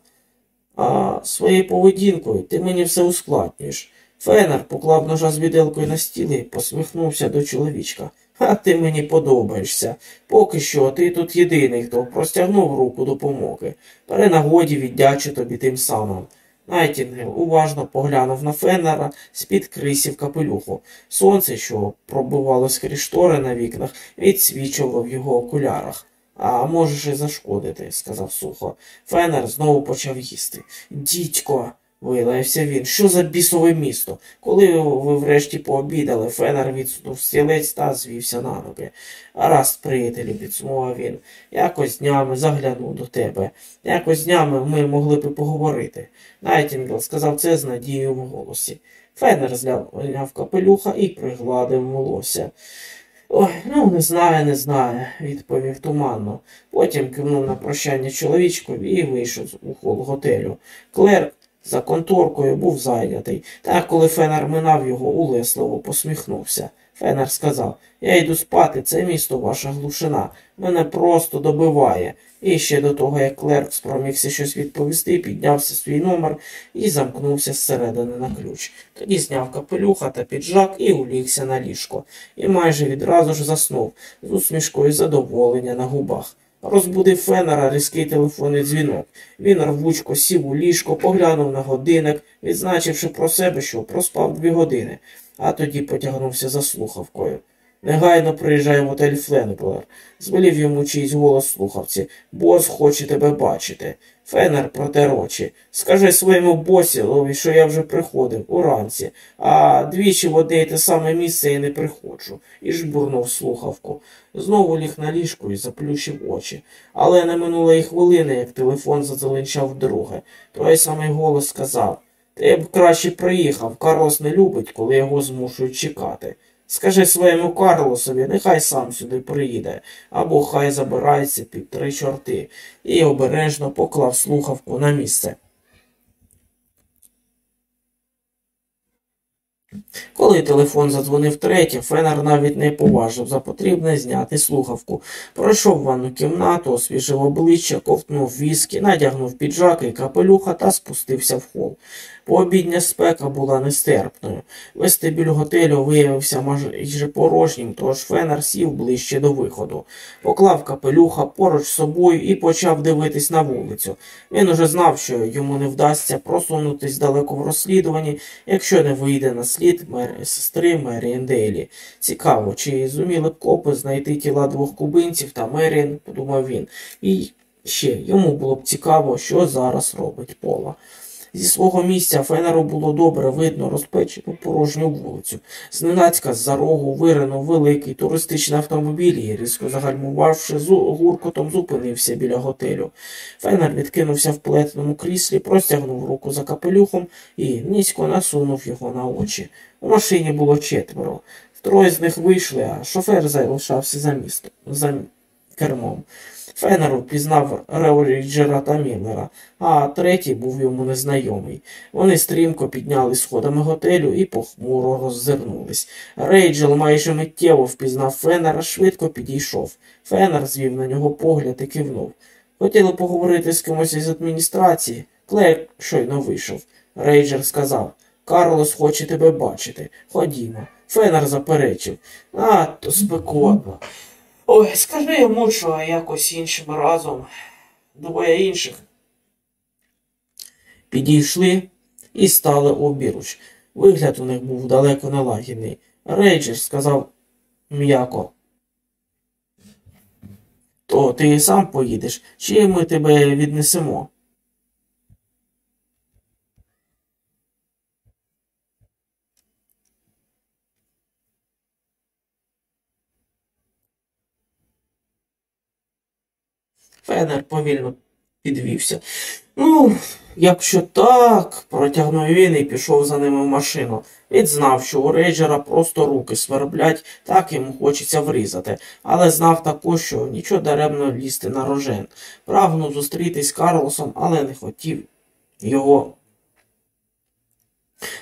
Speaker 1: А своєю поведінкою ти мені все ускладнюєш. Фенер поклав ножа з виделкою на стіл і посміхнувся до чоловічка. А ти мені подобаєшся. Поки що ти тут єдиний, хто простягнув руку допомоги. При нагоді віддячу тобі тим самим. Найтінгел уважно поглянув на Феннера з-під крисів капелюху. Сонце, що пробивалось скрізь штори на вікнах, відсвічувало в його окулярах. А можеш і зашкодити, сказав сухо. Фенер знову почав їсти. Дідько. Вилаявся він. Що за бісове місто? Коли врешті пообідали, Фенер відсунув стілець та звівся на ноги. Гаразд, приятелю, підсумував він. Якось днями загляну до тебе. Якось днями ми могли б поговорити. Найтінгел сказав це з надією в голосі. Фенер зняв капелюха і пригладив волосся. Ой, ну не знаю, не знаю, відповів туманно. Потім кивнув на прощання чоловічкові і вийшов у хол готелю. Клерк за конторкою був зайнятий, та коли Фенер минав його, улесливо посміхнувся. Фенер сказав Я йду спати, це місто ваша глушина. Мене просто добиває. І ще до того, як клерк спромігся щось відповісти, піднявся свій номер і замкнувся зсередини на ключ. Тоді зняв капелюха та піджак і улігся на ліжко. І майже відразу ж заснув з усмішкою задоволення на губах. Розбудив Фенера різкий телефонний дзвінок. Він рвучко сів у ліжко, поглянув на годинник, відзначивши про себе, що проспав дві години, а тоді потягнувся за слухавкою. Негайно приїжджає готель Фленблер. Звелів йому чийсь голос слухавці. Бос хоче тебе бачити. Фенер протер очі. Скажи своєму босілові, що я вже приходив уранці, а двічі в одне й те саме місце я не приходжу, і жбурнув слухавку. Знову ліг на ліжку і заплющив очі. Але не минуло й хвилини, як телефон зазеленчав вдруге. Той самий голос сказав Ти б краще приїхав. Карлос не любить, коли його змушують чекати. Скажи своєму Карлосові, нехай сам сюди приїде, або хай забирається під три чорти, і обережно поклав слухавку на місце. Коли телефон задзвонив третє, Фенер навіть не поважив за потрібне зняти слухавку. Пройшов ванну кімнату, освіжив обличчя, ковтнув віскі, надягнув піджак і капелюха та спустився в хол. Пообідня спека була нестерпною. Вестибюль готелю виявився майже порожнім, тож Фенер сів ближче до виходу. Поклав капелюха поруч з собою і почав дивитись на вулицю. Він уже знав, що йому не вдасться просунутись далеко в розслідуванні, якщо не вийде на слід мер... сестри Меріен Дейлі. Цікаво, чи зуміли б копи знайти тіла двох кубинців та Меріен, подумав він. І ще йому було б цікаво, що зараз робить Пола. Зі свого місця Фенеру було добре видно розпечену порожню вулицю. Зненацька з-за рогу виринув великий туристичний автомобіль і, різко загальмувавши, з гуркотом зупинився біля готелю. Фенер відкинувся в плетеному кріслі, простягнув руку за капелюхом і низько насунув його на очі. У машині було четверо. Троє з них вийшли, а шофер залишався за містом, за кермом. Фенер впізнав Реоріджера та Міллера, а третій був йому незнайомий. Вони стрімко підняли сходами готелю і похмуро роззирнулись. Рейджел майже миттєво впізнав Фенера, швидко підійшов. Фенер звів на нього погляд і кивнув. Хотіли поговорити з кимось із адміністрації. Клейк щойно вийшов. Рейджер сказав Карлос хоче тебе бачити. Ходімо. Фенер заперечив. Надто спекотно. Ой, скажи йому, що якось іншим разом. Двоє інших. Підійшли і стали обіруч. Вигляд у них був далеко налагідний. Рейджер сказав м'яко. То ти сам поїдеш, чи ми тебе віднесемо? Фенер повільно підвівся. Ну, якщо так, протягнув він і пішов за ними в машину. Він знав, що у рейджера просто руки сверблять, так йому хочеться врізати, але знав також, що нічого даремно лізти на рожен. Прагнув зустрітись з Карлосом, але не хотів його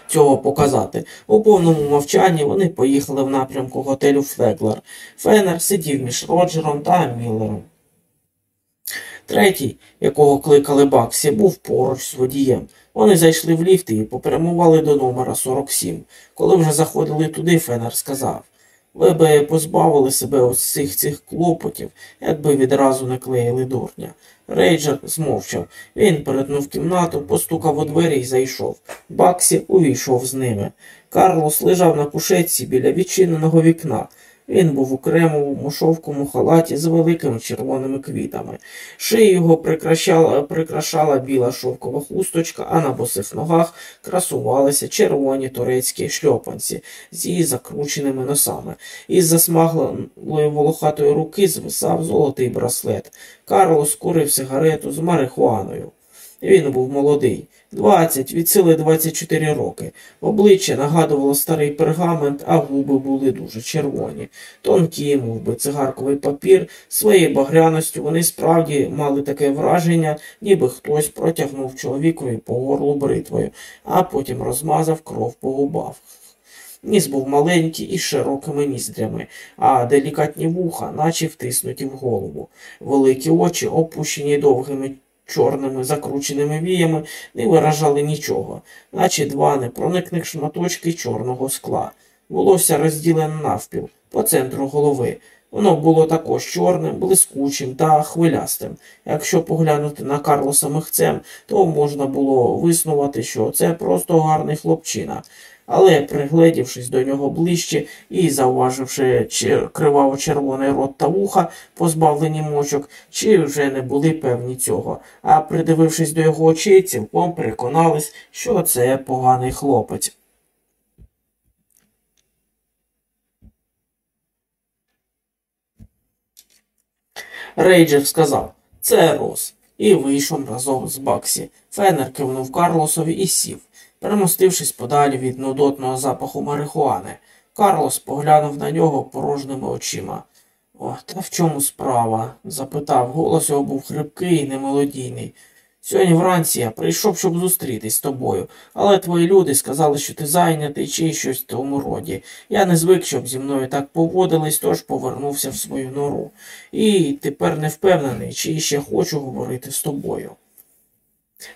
Speaker 1: цього показати. У повному мовчанні вони поїхали в напрямку готелю Флеглер. Фенер сидів між Роджером та Міллером. Третій, якого кликали Баксі, був поруч з водієм. Вони зайшли в ліфт і попрямували до номера 47. Коли вже заходили туди, Фенер сказав ви би позбавили себе усіх цих клопотів, якби відразу не клеїли дурня. Рейджер змовчав. Він перетнув кімнату, постукав у двері і зайшов. Баксі увійшов з ними. Карлос лежав на кушетці біля відчиненого вікна. Він був у кремовому шовкому халаті з великими червоними квітами. Шию його прикрашала, біла шовкова хусточка, а на босих ногах красувалися червоні турецькі шльопанці з її закрученими носами. Із засмаглої волохатої руки звисав золотий браслет. Карлос курив сигарету з марихуаною. Він був молодий, 20, від сили 24 роки. Обличчя нагадувало старий пергамент, а губи були дуже червоні. Тонкі, мов би, цигарковий папір, своєю багряністю вони справді мали таке враження, ніби хтось протягнув чоловікові по горлу бритвою, а потім розмазав кров по губах. Ніс був маленький із широкими ніздрями, а делікатні вуха, наче втиснуті в голову. Великі очі, опущені довгими чорними закрученими віями, не виражали нічого, наче два непроникних шматочки чорного скла. Волосся розділене навпіл, по центру голови. Воно було також чорним, блискучим та хвилястим. Якщо поглянути на Карлоса михцем, то можна було виснувати, що це просто гарний хлопчина але, пригледівшись до нього ближче і зауваживши криваво червоний рот та вуха, позбавлені мочок, чи вже не були певні цього, а придивившись до його очей, цілком переконались, що це поганий хлопець. Рейджер сказав це Рос, і вийшов разом з Баксі. Фенер кивнув Карлосові і сів перемостившись подалі від нудотного запаху марихуани. Карлос поглянув на нього порожніми очима. О, та в чому справа? запитав. Голос його був хрипкий і немелодійний. Сьогодні вранці я прийшов, щоб зустрітись з тобою, але твої люди сказали, що ти зайнятий чи щось в тому роді. Я не звик, щоб зі мною так поводились, тож повернувся в свою нору. І тепер не впевнений, чи ще хочу говорити з тобою.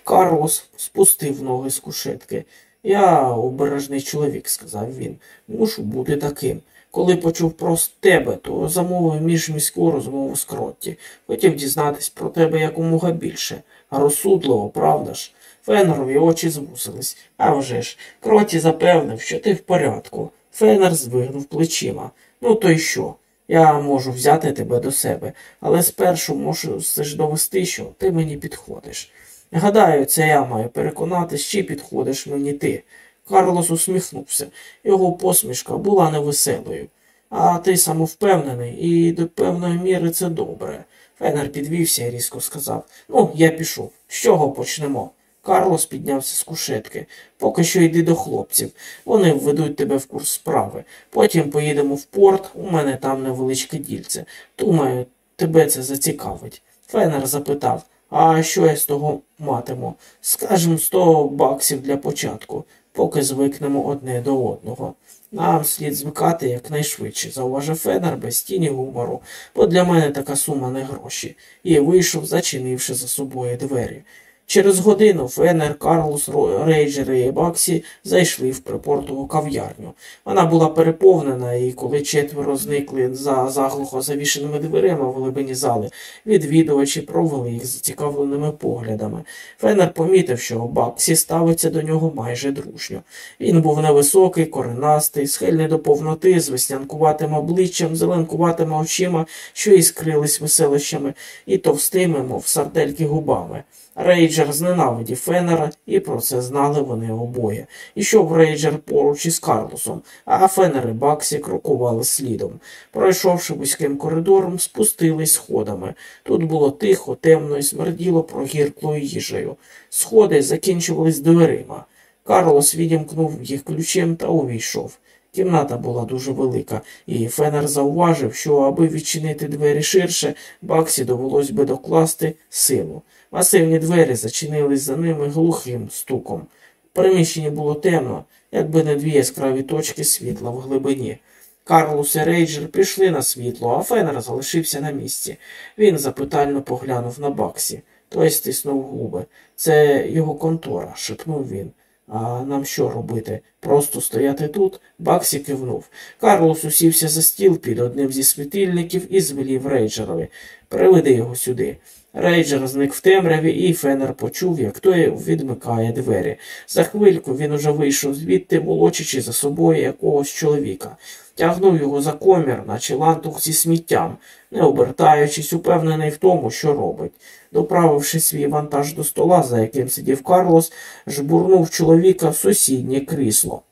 Speaker 1: Карлос спустив ноги з кушетки. Я обережний чоловік, сказав він. Мушу бути таким. Коли почув про тебе, то замовив міжміську розмову з Кротті. Хотів дізнатись про тебе якомога більше. Розсудливо, правда ж? Фенерові очі звусились. А вже ж, Кротті запевнив, що ти в порядку. Фенер звигнув плечима. Ну, то й що? Я можу взяти тебе до себе, але спершу можу все ж довести, що ти мені підходиш. Гадаю, це я маю переконатись, чи підходиш мені ти. Карлос усміхнувся. Його посмішка була невеселою. А ти самовпевнений, і до певної міри це добре. Фенер підвівся і різко сказав Ну, я пішов. З чого почнемо? Карлос піднявся з кушетки. Поки що йди до хлопців. Вони введуть тебе в курс справи. Потім поїдемо в порт, у мене там невеличке дільце. Думаю, тебе це зацікавить. Фенер запитав а що я з того матиму? Скажем, сто баксів для початку, поки звикнемо одне до одного. Нам слід звикати якнайшвидше, зауважив Фенер без тіні гумору, бо для мене така сума не гроші, і вийшов, зачинивши за собою двері. Через годину Фенер, Карлос, Рейджер і Баксі зайшли в припортову кав'ярню. Вона була переповнена, і коли четверо зникли за заглухо завішеними дверима в глибині зали, відвідувачі провели їх зацікавленими поглядами. Фенер помітив, що Баксі ставиться до нього майже дружньо. Він був невисокий, коренастий, схильний до повноти, з веснянкуватим обличчям, зеленкуватими очима, що іскрились веселищами, і товстими, мов сардельки губами Рейджер зненавидів Феннера, і про це знали вони обоє. Ішов Рейджер поруч із Карлосом, а Феннер і Баксі крокували слідом. Пройшовши вузьким коридором, спустились сходами. Тут було тихо, темно і смерділо прогірклою їжею. Сходи закінчувались дверима. Карлос відімкнув їх ключем та увійшов. Кімната була дуже велика, і Фенер зауважив, що аби відчинити двері ширше, Баксі довелось би докласти силу. Масивні двері зачинились за ними глухим стуком. В приміщенні було темно, якби не дві яскраві точки світла в глибині. Карлус і Рейджер пішли на світло, а Фенер залишився на місці. Він запитально поглянув на Баксі. Той стиснув губи. Це його контора, шепнув він. А нам що робити? Просто стояти тут? Баксі кивнув. Карлос усівся за стіл під одним зі світильників і звелів Рейджерові. Приведи його сюди. Рейджер зник в темряві, і Фенер почув, як той відмикає двері. За хвильку він уже вийшов звідти, волочачи за собою якогось чоловіка. Тягнув його за комір, наче лантух зі сміттям, не обертаючись, упевнений в тому, що робить. Доправивши свій вантаж до стола, за яким сидів Карлос, жбурнув чоловіка в сусіднє крісло.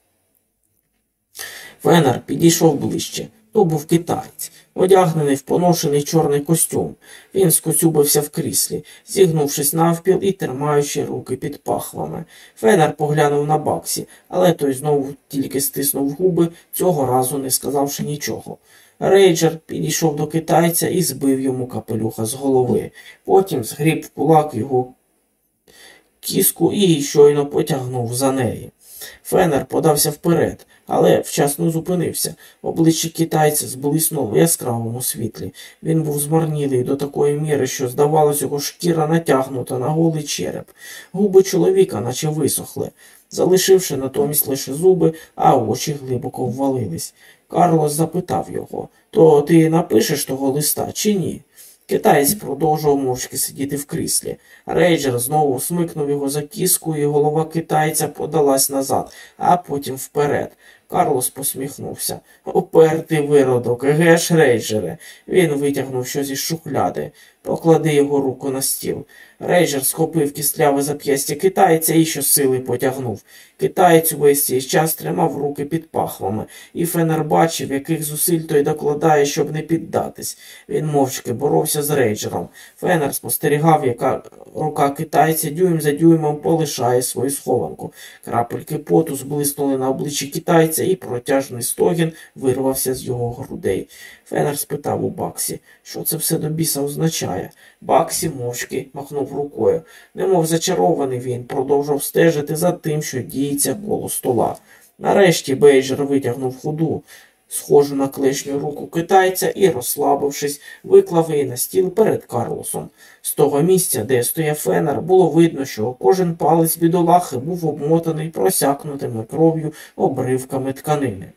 Speaker 1: Фенер підійшов ближче. То був китаєць, одягнений в поношений чорний костюм. Він скоцюбився в кріслі, зігнувшись навпіл і тримаючи руки під пахвами. Фенер поглянув на баксі, але той знову тільки стиснув губи, цього разу не сказавши нічого. Рейджер підійшов до китайця і збив йому капелюха з голови. Потім згріб в кулак його кіску і щойно потягнув за неї. Фенер подався вперед, але вчасно зупинився. Обличчя китайця зблиснуло в яскравому світлі. Він був змарнілий до такої міри, що, здавалось, його шкіра натягнута на голий череп. Губи чоловіка, наче висохли, залишивши натомість лише зуби, а очі глибоко ввалились. Карлос запитав його То ти напишеш того листа чи ні? Китаєць продовжував мовчки сидіти в кріслі. Рейджер знову смикнув його за кіску, і голова китайця подалась назад, а потім вперед. Карлос посміхнувся. Упертий виродок, геш, рейджере. Він витягнув щось із шухляди. Поклади його руку на стіл. Рейджер схопив кістляве зап'ястя китайця і щосили потягнув. Китаєць увесь цей час тримав руки під пахвами, і Фенер бачив, яких зусиль той докладає, щоб не піддатись. Він мовчки боровся з рейджером. Фенер спостерігав, яка рука китайця дюйм за дюймом полишає свою схованку. Крапельки поту зблиснули на обличчі китайця, і протяжний стогін вирвався з його грудей. Фенер спитав у Баксі, що це все до біса означає. Баксі мовчки махнув рукою. Немов зачарований він, продовжував стежити за тим, що діється коло стола. Нарешті Бейджер витягнув худу, схожу на клешню руку китайця і, розслабившись, виклав її на стіл перед Карлосом. З того місця, де стояв фенер, було видно, що кожен палець бідолахи був обмотаний просякнутими кров'ю обривками тканини.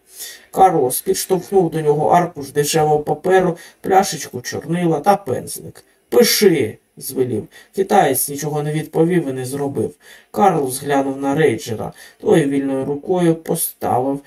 Speaker 1: Карлос підштовхнув до нього аркуш дешевого паперу, пляшечку чорнила та пензлик. Пиши, звелів. Китаєць нічого не відповів і не зробив. Карлос глянув на рейджера, той вільною рукою поставив,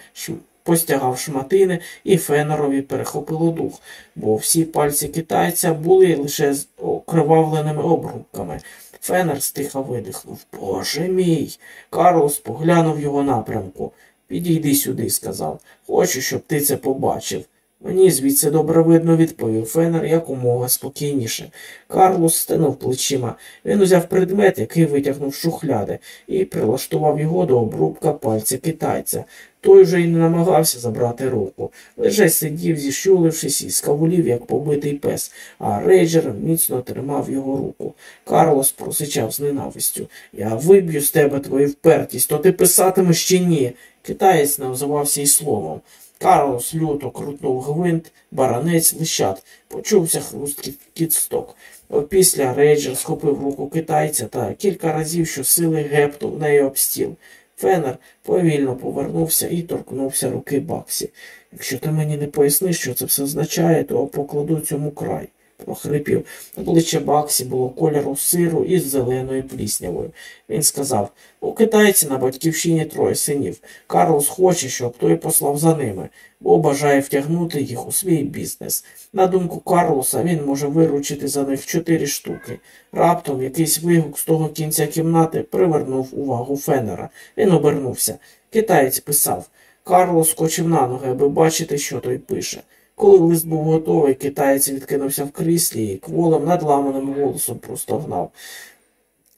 Speaker 1: постягав шматини, і Фенерові перехопило дух, бо всі пальці китайця були лише з окривавленими обрубками. Фенер стиха видихнув. Боже мій. Карлос поглянув його напрямку. Підійди сюди, сказав. Хочу, щоб ти це побачив. Мені звідси добре видно, відповів Фенер якомога спокійніше. Карлос стенув плечима. Він узяв предмет, який витягнув шухляди, і прилаштував його до обрубка пальця китайця. Той вже й не намагався забрати руку. Лише сидів, зіщулившись і скавулів, як побитий пес, а рейджер міцно тримав його руку. Карлос просичав з ненавистю. Я виб'ю з тебе твою впертість, то ти писатимеш чи ні. Китаєць не озивався й словом. Карлос люто крутнув гвинт, баранець лищат, почувся хруст кітсток. Опісля рейджер схопив руку китайця та кілька разів щосили гепнув неї об стіл. Фенер повільно повернувся і торкнувся руки Баксі. Якщо ти мені не поясниш, що це все означає, то покладу цьому край, прохрипів. Обличчя Баксі було кольору сиру із зеленою пліснявою. Він сказав у китайці на батьківщині троє синів. Карлос хоче, щоб той послав за ними, бо бажає втягнути їх у свій бізнес. На думку Карлоса, він може виручити за них чотири штуки. Раптом якийсь вигук з того кінця кімнати привернув увагу Фенера. Він обернувся. Китаєць писав. Карлос скочив на ноги, аби бачити, що той пише. Коли лист був готовий, китаєць відкинувся в кріслі і кволим надламаним голосом простогнав.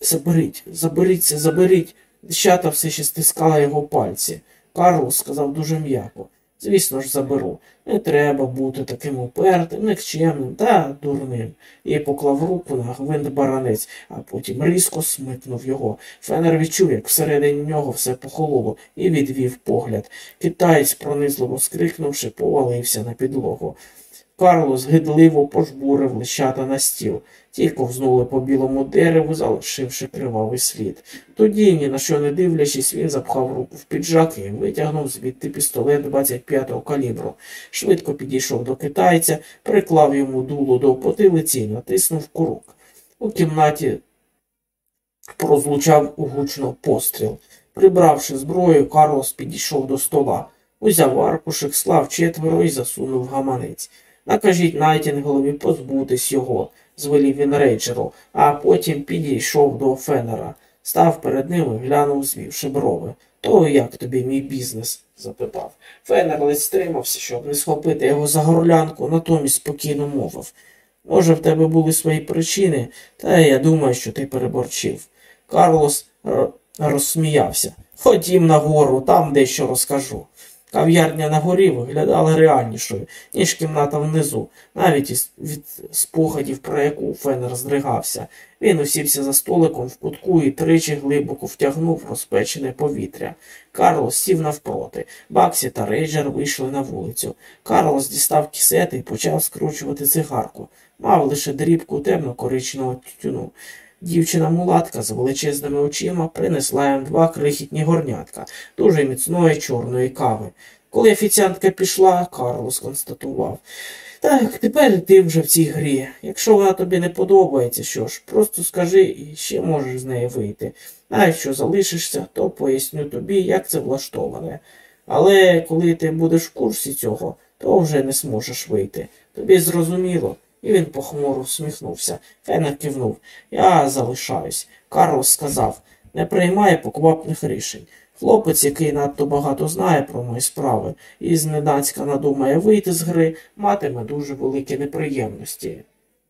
Speaker 1: Заберіть, заберіться, заберіть. Дещата все ще стискала його пальці. Карлос сказав дуже м'яко. Звісно ж, заберу. Не треба бути таким упертим, никчемним та дурним. І поклав руку на гвинт баранець, а потім різко смикнув його. Фенер відчув, як всередині нього все похололо, і відвів погляд. Китаєць, пронизливо скрикнувши, повалився на підлогу. Карлос гидливо пожбурив лищата на стіл. Ті ковзнули по білому дереву, залишивши кривавий слід. Тоді, ні на що не дивлячись, він запхав руку в піджак і витягнув звідти пістолет 25-го калібру. Швидко підійшов до китайця, приклав йому дуло до потилиці і натиснув курок. У кімнаті прозлучав гучно постріл. Прибравши зброю, Карлос підійшов до стола, узяв аркушик, слав четверо і засунув гаманець. Накажіть Найтінголові позбутись його, звелів він рейджеру, а потім підійшов до Фенера, став перед ним і глянув, звівши брови. То як тобі мій бізнес? запитав. Фенер ледь стримався, щоб не схопити його за горлянку, натомість спокійно мовив. Може, в тебе були свої причини, та я думаю, що ти переборчив. Карлос розсміявся. Ходім нагору, там дещо розкажу. Кав'ярня на горі виглядала реальнішою, ніж кімната внизу, навіть із від спогадів, про яку Фенер здригався. Він усівся за столиком в кутку і тричі глибоко втягнув розпечене повітря. Карлос сів навпроти. Баксі та Рейджер вийшли на вулицю. Карлос дістав кісети і почав скручувати цигарку. Мав лише дрібку темно-коричного тютюну. Дівчина мулатка з величезними очима принесла їм два крихітні горнятка, дуже міцної чорної кави. Коли офіціантка пішла, Карлос констатував. Так, тепер ти вже в цій грі. Якщо вона тобі не подобається, що ж, просто скажи і ще можеш з неї вийти. А якщо залишишся, то поясню тобі, як це влаштоване. Але коли ти будеш в курсі цього, то вже не зможеш вийти. Тобі зрозуміло. І він похмуро всміхнувся. Фенер кивнув. Я залишаюсь. Карлос сказав не приймає поквапних рішень. Хлопець, який надто багато знає про мої справи, і зненацька надумає вийти з гри, матиме дуже великі неприємності.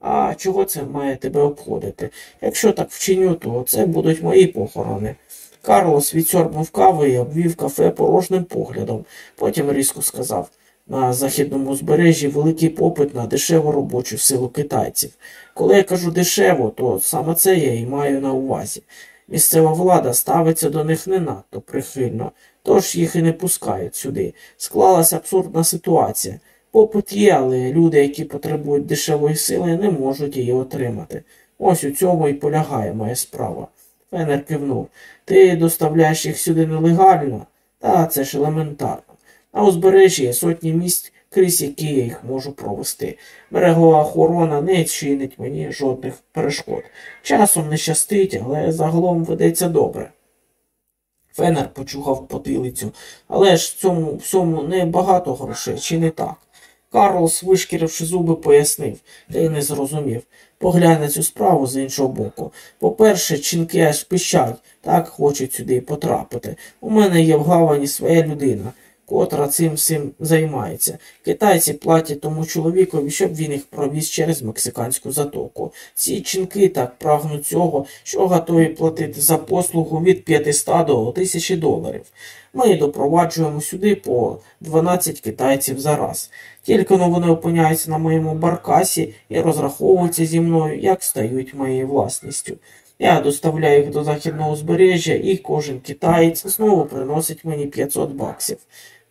Speaker 1: А чого це має тебе обходити? Якщо так вчиню, то це будуть мої похорони. Карлос відсьорбнув кави і обвів кафе порожнім поглядом, потім різко сказав на західному узбережжі великий попит на дешеву робочу силу китайців. Коли я кажу дешево, то саме це я і маю на увазі. Місцева влада ставиться до них не надто прихильно, тож їх і не пускають сюди. Склалася абсурдна ситуація. Попит є, але люди, які потребують дешевої сили, не можуть її отримати. Ось у цьому і полягає моя справа. Фенер кивнув. Ти доставляєш їх сюди нелегально? Та це ж елементарно. На узбережжі є сотні місць, крізь які я їх можу провести. Берегова охорона не чинить мені жодних перешкод. Часом не щастить, але загалом ведеться добре. Фенер почухав потилицю, але ж цьому всьому не багато грошей, чи не так? Карлос, вишкіривши зуби, пояснив, та й не зрозумів. Поглянь на цю справу з іншого боку. По-перше, чинки аж пищать, так хочуть сюди потрапити. У мене є в гавані своя людина котра цим всім займається. Китайці платять тому чоловікові, щоб він їх провіз через мексиканську затоку. Ці чинки так прагнуть цього, що готові платити за послугу від 500 до 1000 доларів. Ми допроваджуємо сюди по 12 китайців за раз. Тільки вони опиняються на моєму баркасі і розраховуються зі мною, як стають моєю власністю. Я доставляю їх до західного узбережжя, і кожен китаєць знову приносить мені 500 баксів.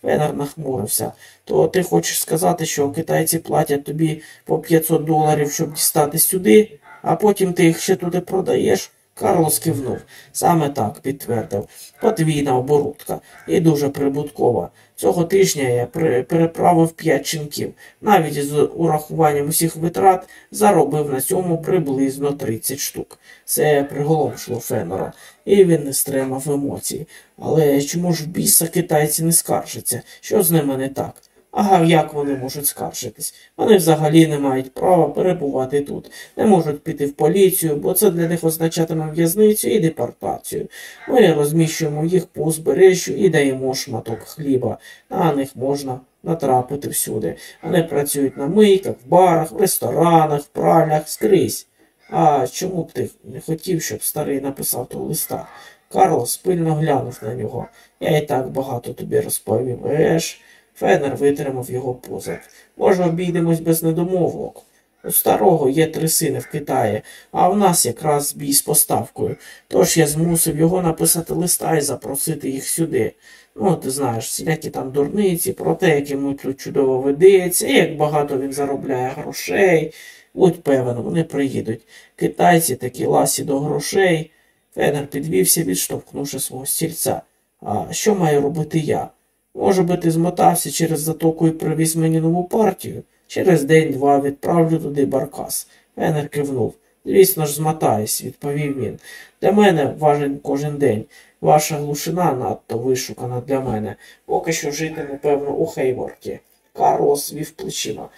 Speaker 1: Фенер нахмурився. То ти хочеш сказати, що китайці платять тобі по 500 доларів, щоб дістати сюди, а потім ти їх ще туди продаєш? Карлос кивнув. Саме так підтвердив. Подвійна оборудка і дуже прибуткова. Цього тижня я переправив п'ять чинків. Навіть з урахуванням усіх витрат заробив на цьому приблизно 30 штук. Це приголомшло Фенора, і він не стримав емоцій. Але чому ж біса китайці не скаржаться? Що з ними не так? Ага, як вони можуть скаржитись? Вони взагалі не мають права перебувати тут, не можуть піти в поліцію, бо це для них означатиме в'язницю і депортацію. Ми розміщуємо їх по узбережжю і даємо шматок хліба. На них можна натрапити всюди. Вони працюють на мийках, в барах, в ресторанах, в пральнях, скрізь. А чому б ти не хотів, щоб старий написав того листа? Карлос пильно глянув на нього. Я і так багато тобі розповів. Еш. Фенер витримав його позад. Може, обійдемось без недомовок. У старого є три сини в Китаї, а в нас якраз бій з поставкою. Тож я змусив його написати листа і запросити їх сюди. Ну, ти знаєш, всілякі там дурниці, про те, як йому тут чудово ведеться, і як багато він заробляє грошей. Будь певен, вони приїдуть. Китайці такі ласі до грошей. Фенер підвівся, відштовхнувши свого стільця. А що маю робити я? Може би ти змотався через затоку і привіз мені нову партію? Через день-два відправлю туди баркас. Венер кивнув. Звісно ж, змотаюсь, відповів він. Для мене важен кожен день. Ваша глушина надто вишукана для мене. Поки що жити, напевно, у Хейворті. Карлос вів плечима.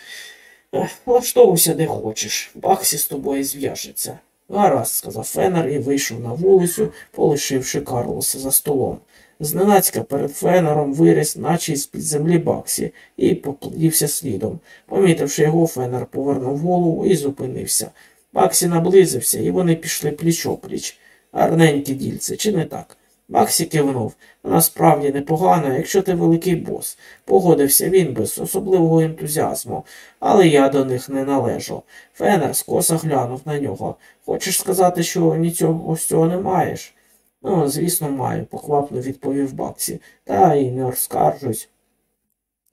Speaker 1: «Ех, Влаштовуйся де хочеш. Баксі з тобою зв'яжеться. Гаразд, сказав Фенер і вийшов на вулицю, полишивши Карлоса за столом. Зненацька перед Фенером виріс, наче із-під землі Баксі, і поплівся слідом. Помітивши його, Фенер повернув голову і зупинився. Баксі наблизився, і вони пішли пліч-опліч. Гарненьке дільце, чи не так? Баксі кивнув. Вона справді непогана, якщо ти великий бос. Погодився він без особливого ентузіазму, але я до них не належу. Фенер скоса глянув на нього. Хочеш сказати, що нічого з цього не маєш? Ну, звісно, маю, поквапно відповів Баксі, та й не розкаржусь.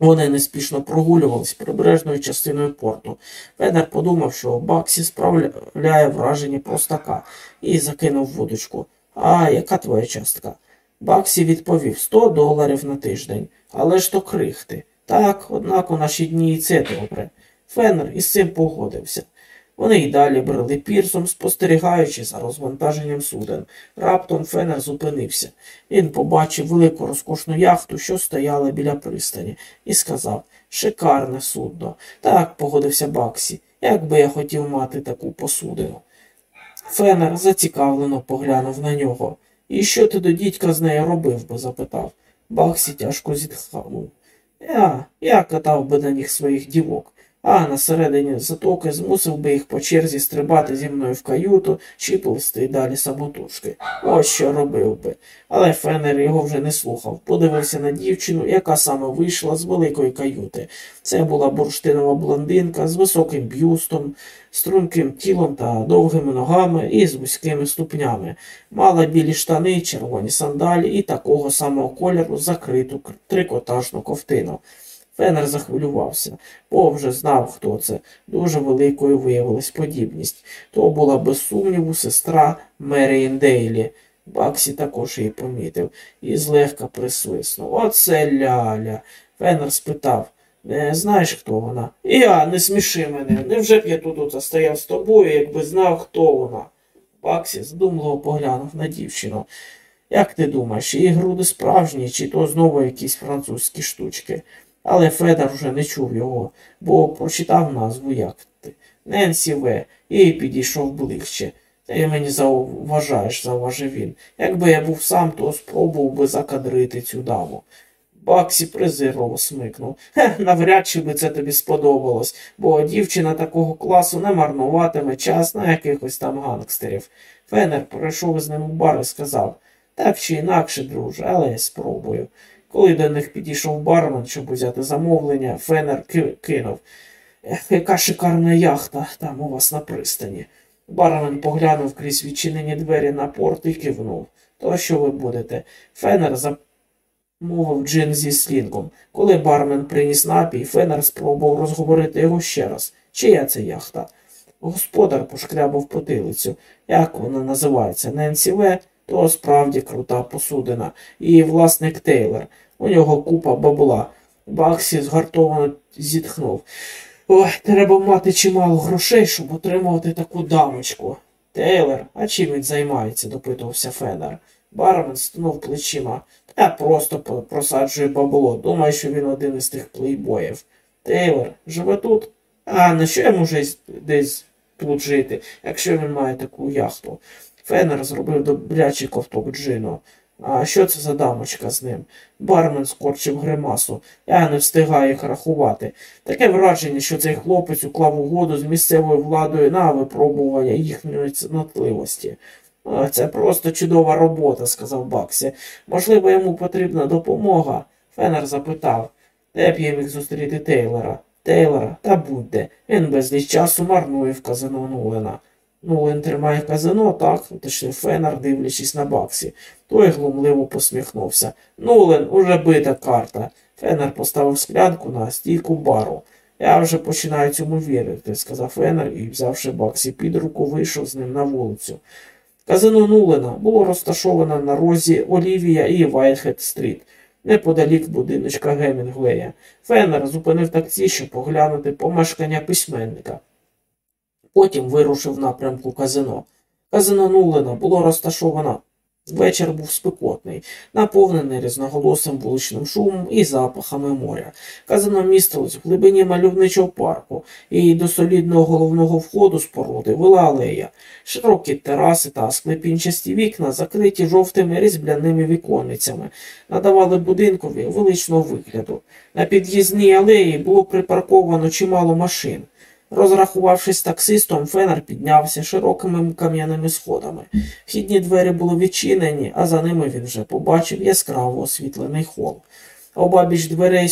Speaker 1: Вони неспішно прогулювались прибережною частиною порту. Федер подумав, що Баксі справляє враження простака, і закинув вудочку. А яка твоя частка? Баксі відповів 100 доларів на тиждень. Але ж то крихти. Так, однак у наші дні і це добре. Феннер із цим погодився. Вони й далі брели пірсом, спостерігаючи за розвантаженням суден. Раптом Фенер зупинився. Він побачив велику розкошну яхту, що стояла біля пристані, і сказав Шикарне судно. Так, погодився Баксі. Як би я хотів мати таку посудину. Фенер зацікавлено поглянув на нього. І що ти до дідька з нею робив би? запитав. Баксі тяжко зітхнув. Я, я катав би на них своїх дівок, а на середині затоки змусив би їх по черзі стрибати зі мною в каюту чи плисти далі самотужки. Ось що робив би. Але Фенер його вже не слухав. Подивився на дівчину, яка саме вийшла з великої каюти. Це була бурштинова блондинка з високим б'юстом, струнким тілом та довгими ногами і з вузькими ступнями. Мала білі штани, червоні сандалі і такого самого кольору закриту трикотажну ковтину. Фенер захвилювався, бо вже знав, хто це. Дуже великою виявилась подібність. То була, без сумніву, сестра Меріін Дейлі. Баксі також її помітив і злегка присвиснув. Оце ляля. Фенер спитав. Не знаєш, хто вона? Я, не сміши мене. Невже б я тут от стояв з тобою, якби знав, хто вона? Баксі задумливо поглянув на дівчину. Як ти думаєш, її груди справжні, чи то знову якісь французькі штучки? Але Федор вже не чув його, бо прочитав назву яхти. Ненсі В. і підійшов ближче. Ти мені зауважаєш, зауважив він. Якби я був сам, то спробував би закадрити цю даму. Баксі презирливо смикнув. Навряд чи би це тобі сподобалось, бо дівчина такого класу не марнуватиме час на якихось там гангстерів. Фенер прийшов із ним у бар і сказав так чи інакше, друже, але я спробую. Коли до них підійшов бармен, щоб взяти замовлення, Фенер кинув. Яка шикарна яхта там у вас на пристані. Бармен поглянув крізь відчинені двері на порт і кивнув. То що ви будете? Фенер замовив джин зі слінгом. Коли бармен приніс напій, Фенер спробував розговорити його ще раз. Чия це яхта? Господар пошкрябав потилицю. Як вона називається? Ненсі В? То справді крута посудина. І власник Тейлор. У нього купа бабла. Баксі згартовано зітхнув. Ой, треба мати чимало грошей, щоб отримувати таку дамочку. Тейлор, а чим він займається? допитувався Фенер. Бармен стнув плечима. Я просто просаджую бабло. Думаю, що він один із тих плейбоїв. Тейлор живе тут? А на що йому десь тут жити, якщо він має таку яхту? Фенер зробив добрячий ковток джину. А що це за дамочка з ним? Бармен скорчив гримасу. Я не встигаю їх рахувати. Таке враження, що цей хлопець уклав угоду з місцевою владою на випробування їхньої цнотливості. Це просто чудова робота, сказав Баксі. Можливо, йому потрібна допомога. Фенер запитав, де б я міг зустріти Тейлора? Тейлора, та будь-де. Він безліч часу марнує в казино Нулена. Нулен тримає казино, так, уточнив Фенер, дивлячись на Баксі. Той глумливо посміхнувся. Нулен, уже бита карта. Фенер поставив склянку на стійку бару. Я вже починаю цьому вірити, сказав Фенер і, взявши Баксі під руку, вийшов з ним на вулицю. Казино Нулена було розташоване на розі Олівія і Вайтхед-стріт, неподалік будиночка Гемінгвея. Фенер зупинив таксі, щоб поглянути помешкання письменника. Потім вирушив напрямку казино. Казино Нулена було розташовано. Вечір був спекотний, наповнений різноголосим вуличним шумом і запахами моря. Казино містилось в глибині мальовничого парку, і до солідного головного входу споруди вела алея. Широкі тераси та склепінчасті вікна, закриті жовтими різьбляними віконницями, надавали будинкові величного вигляду. На під'їзній алеї було припарковано чимало машин. Розрахувавшись таксистом, Фенер піднявся широкими кам'яними сходами. Вхідні двері були відчинені, а за ними він вже побачив яскраво освітлений хол. Обабіч дверей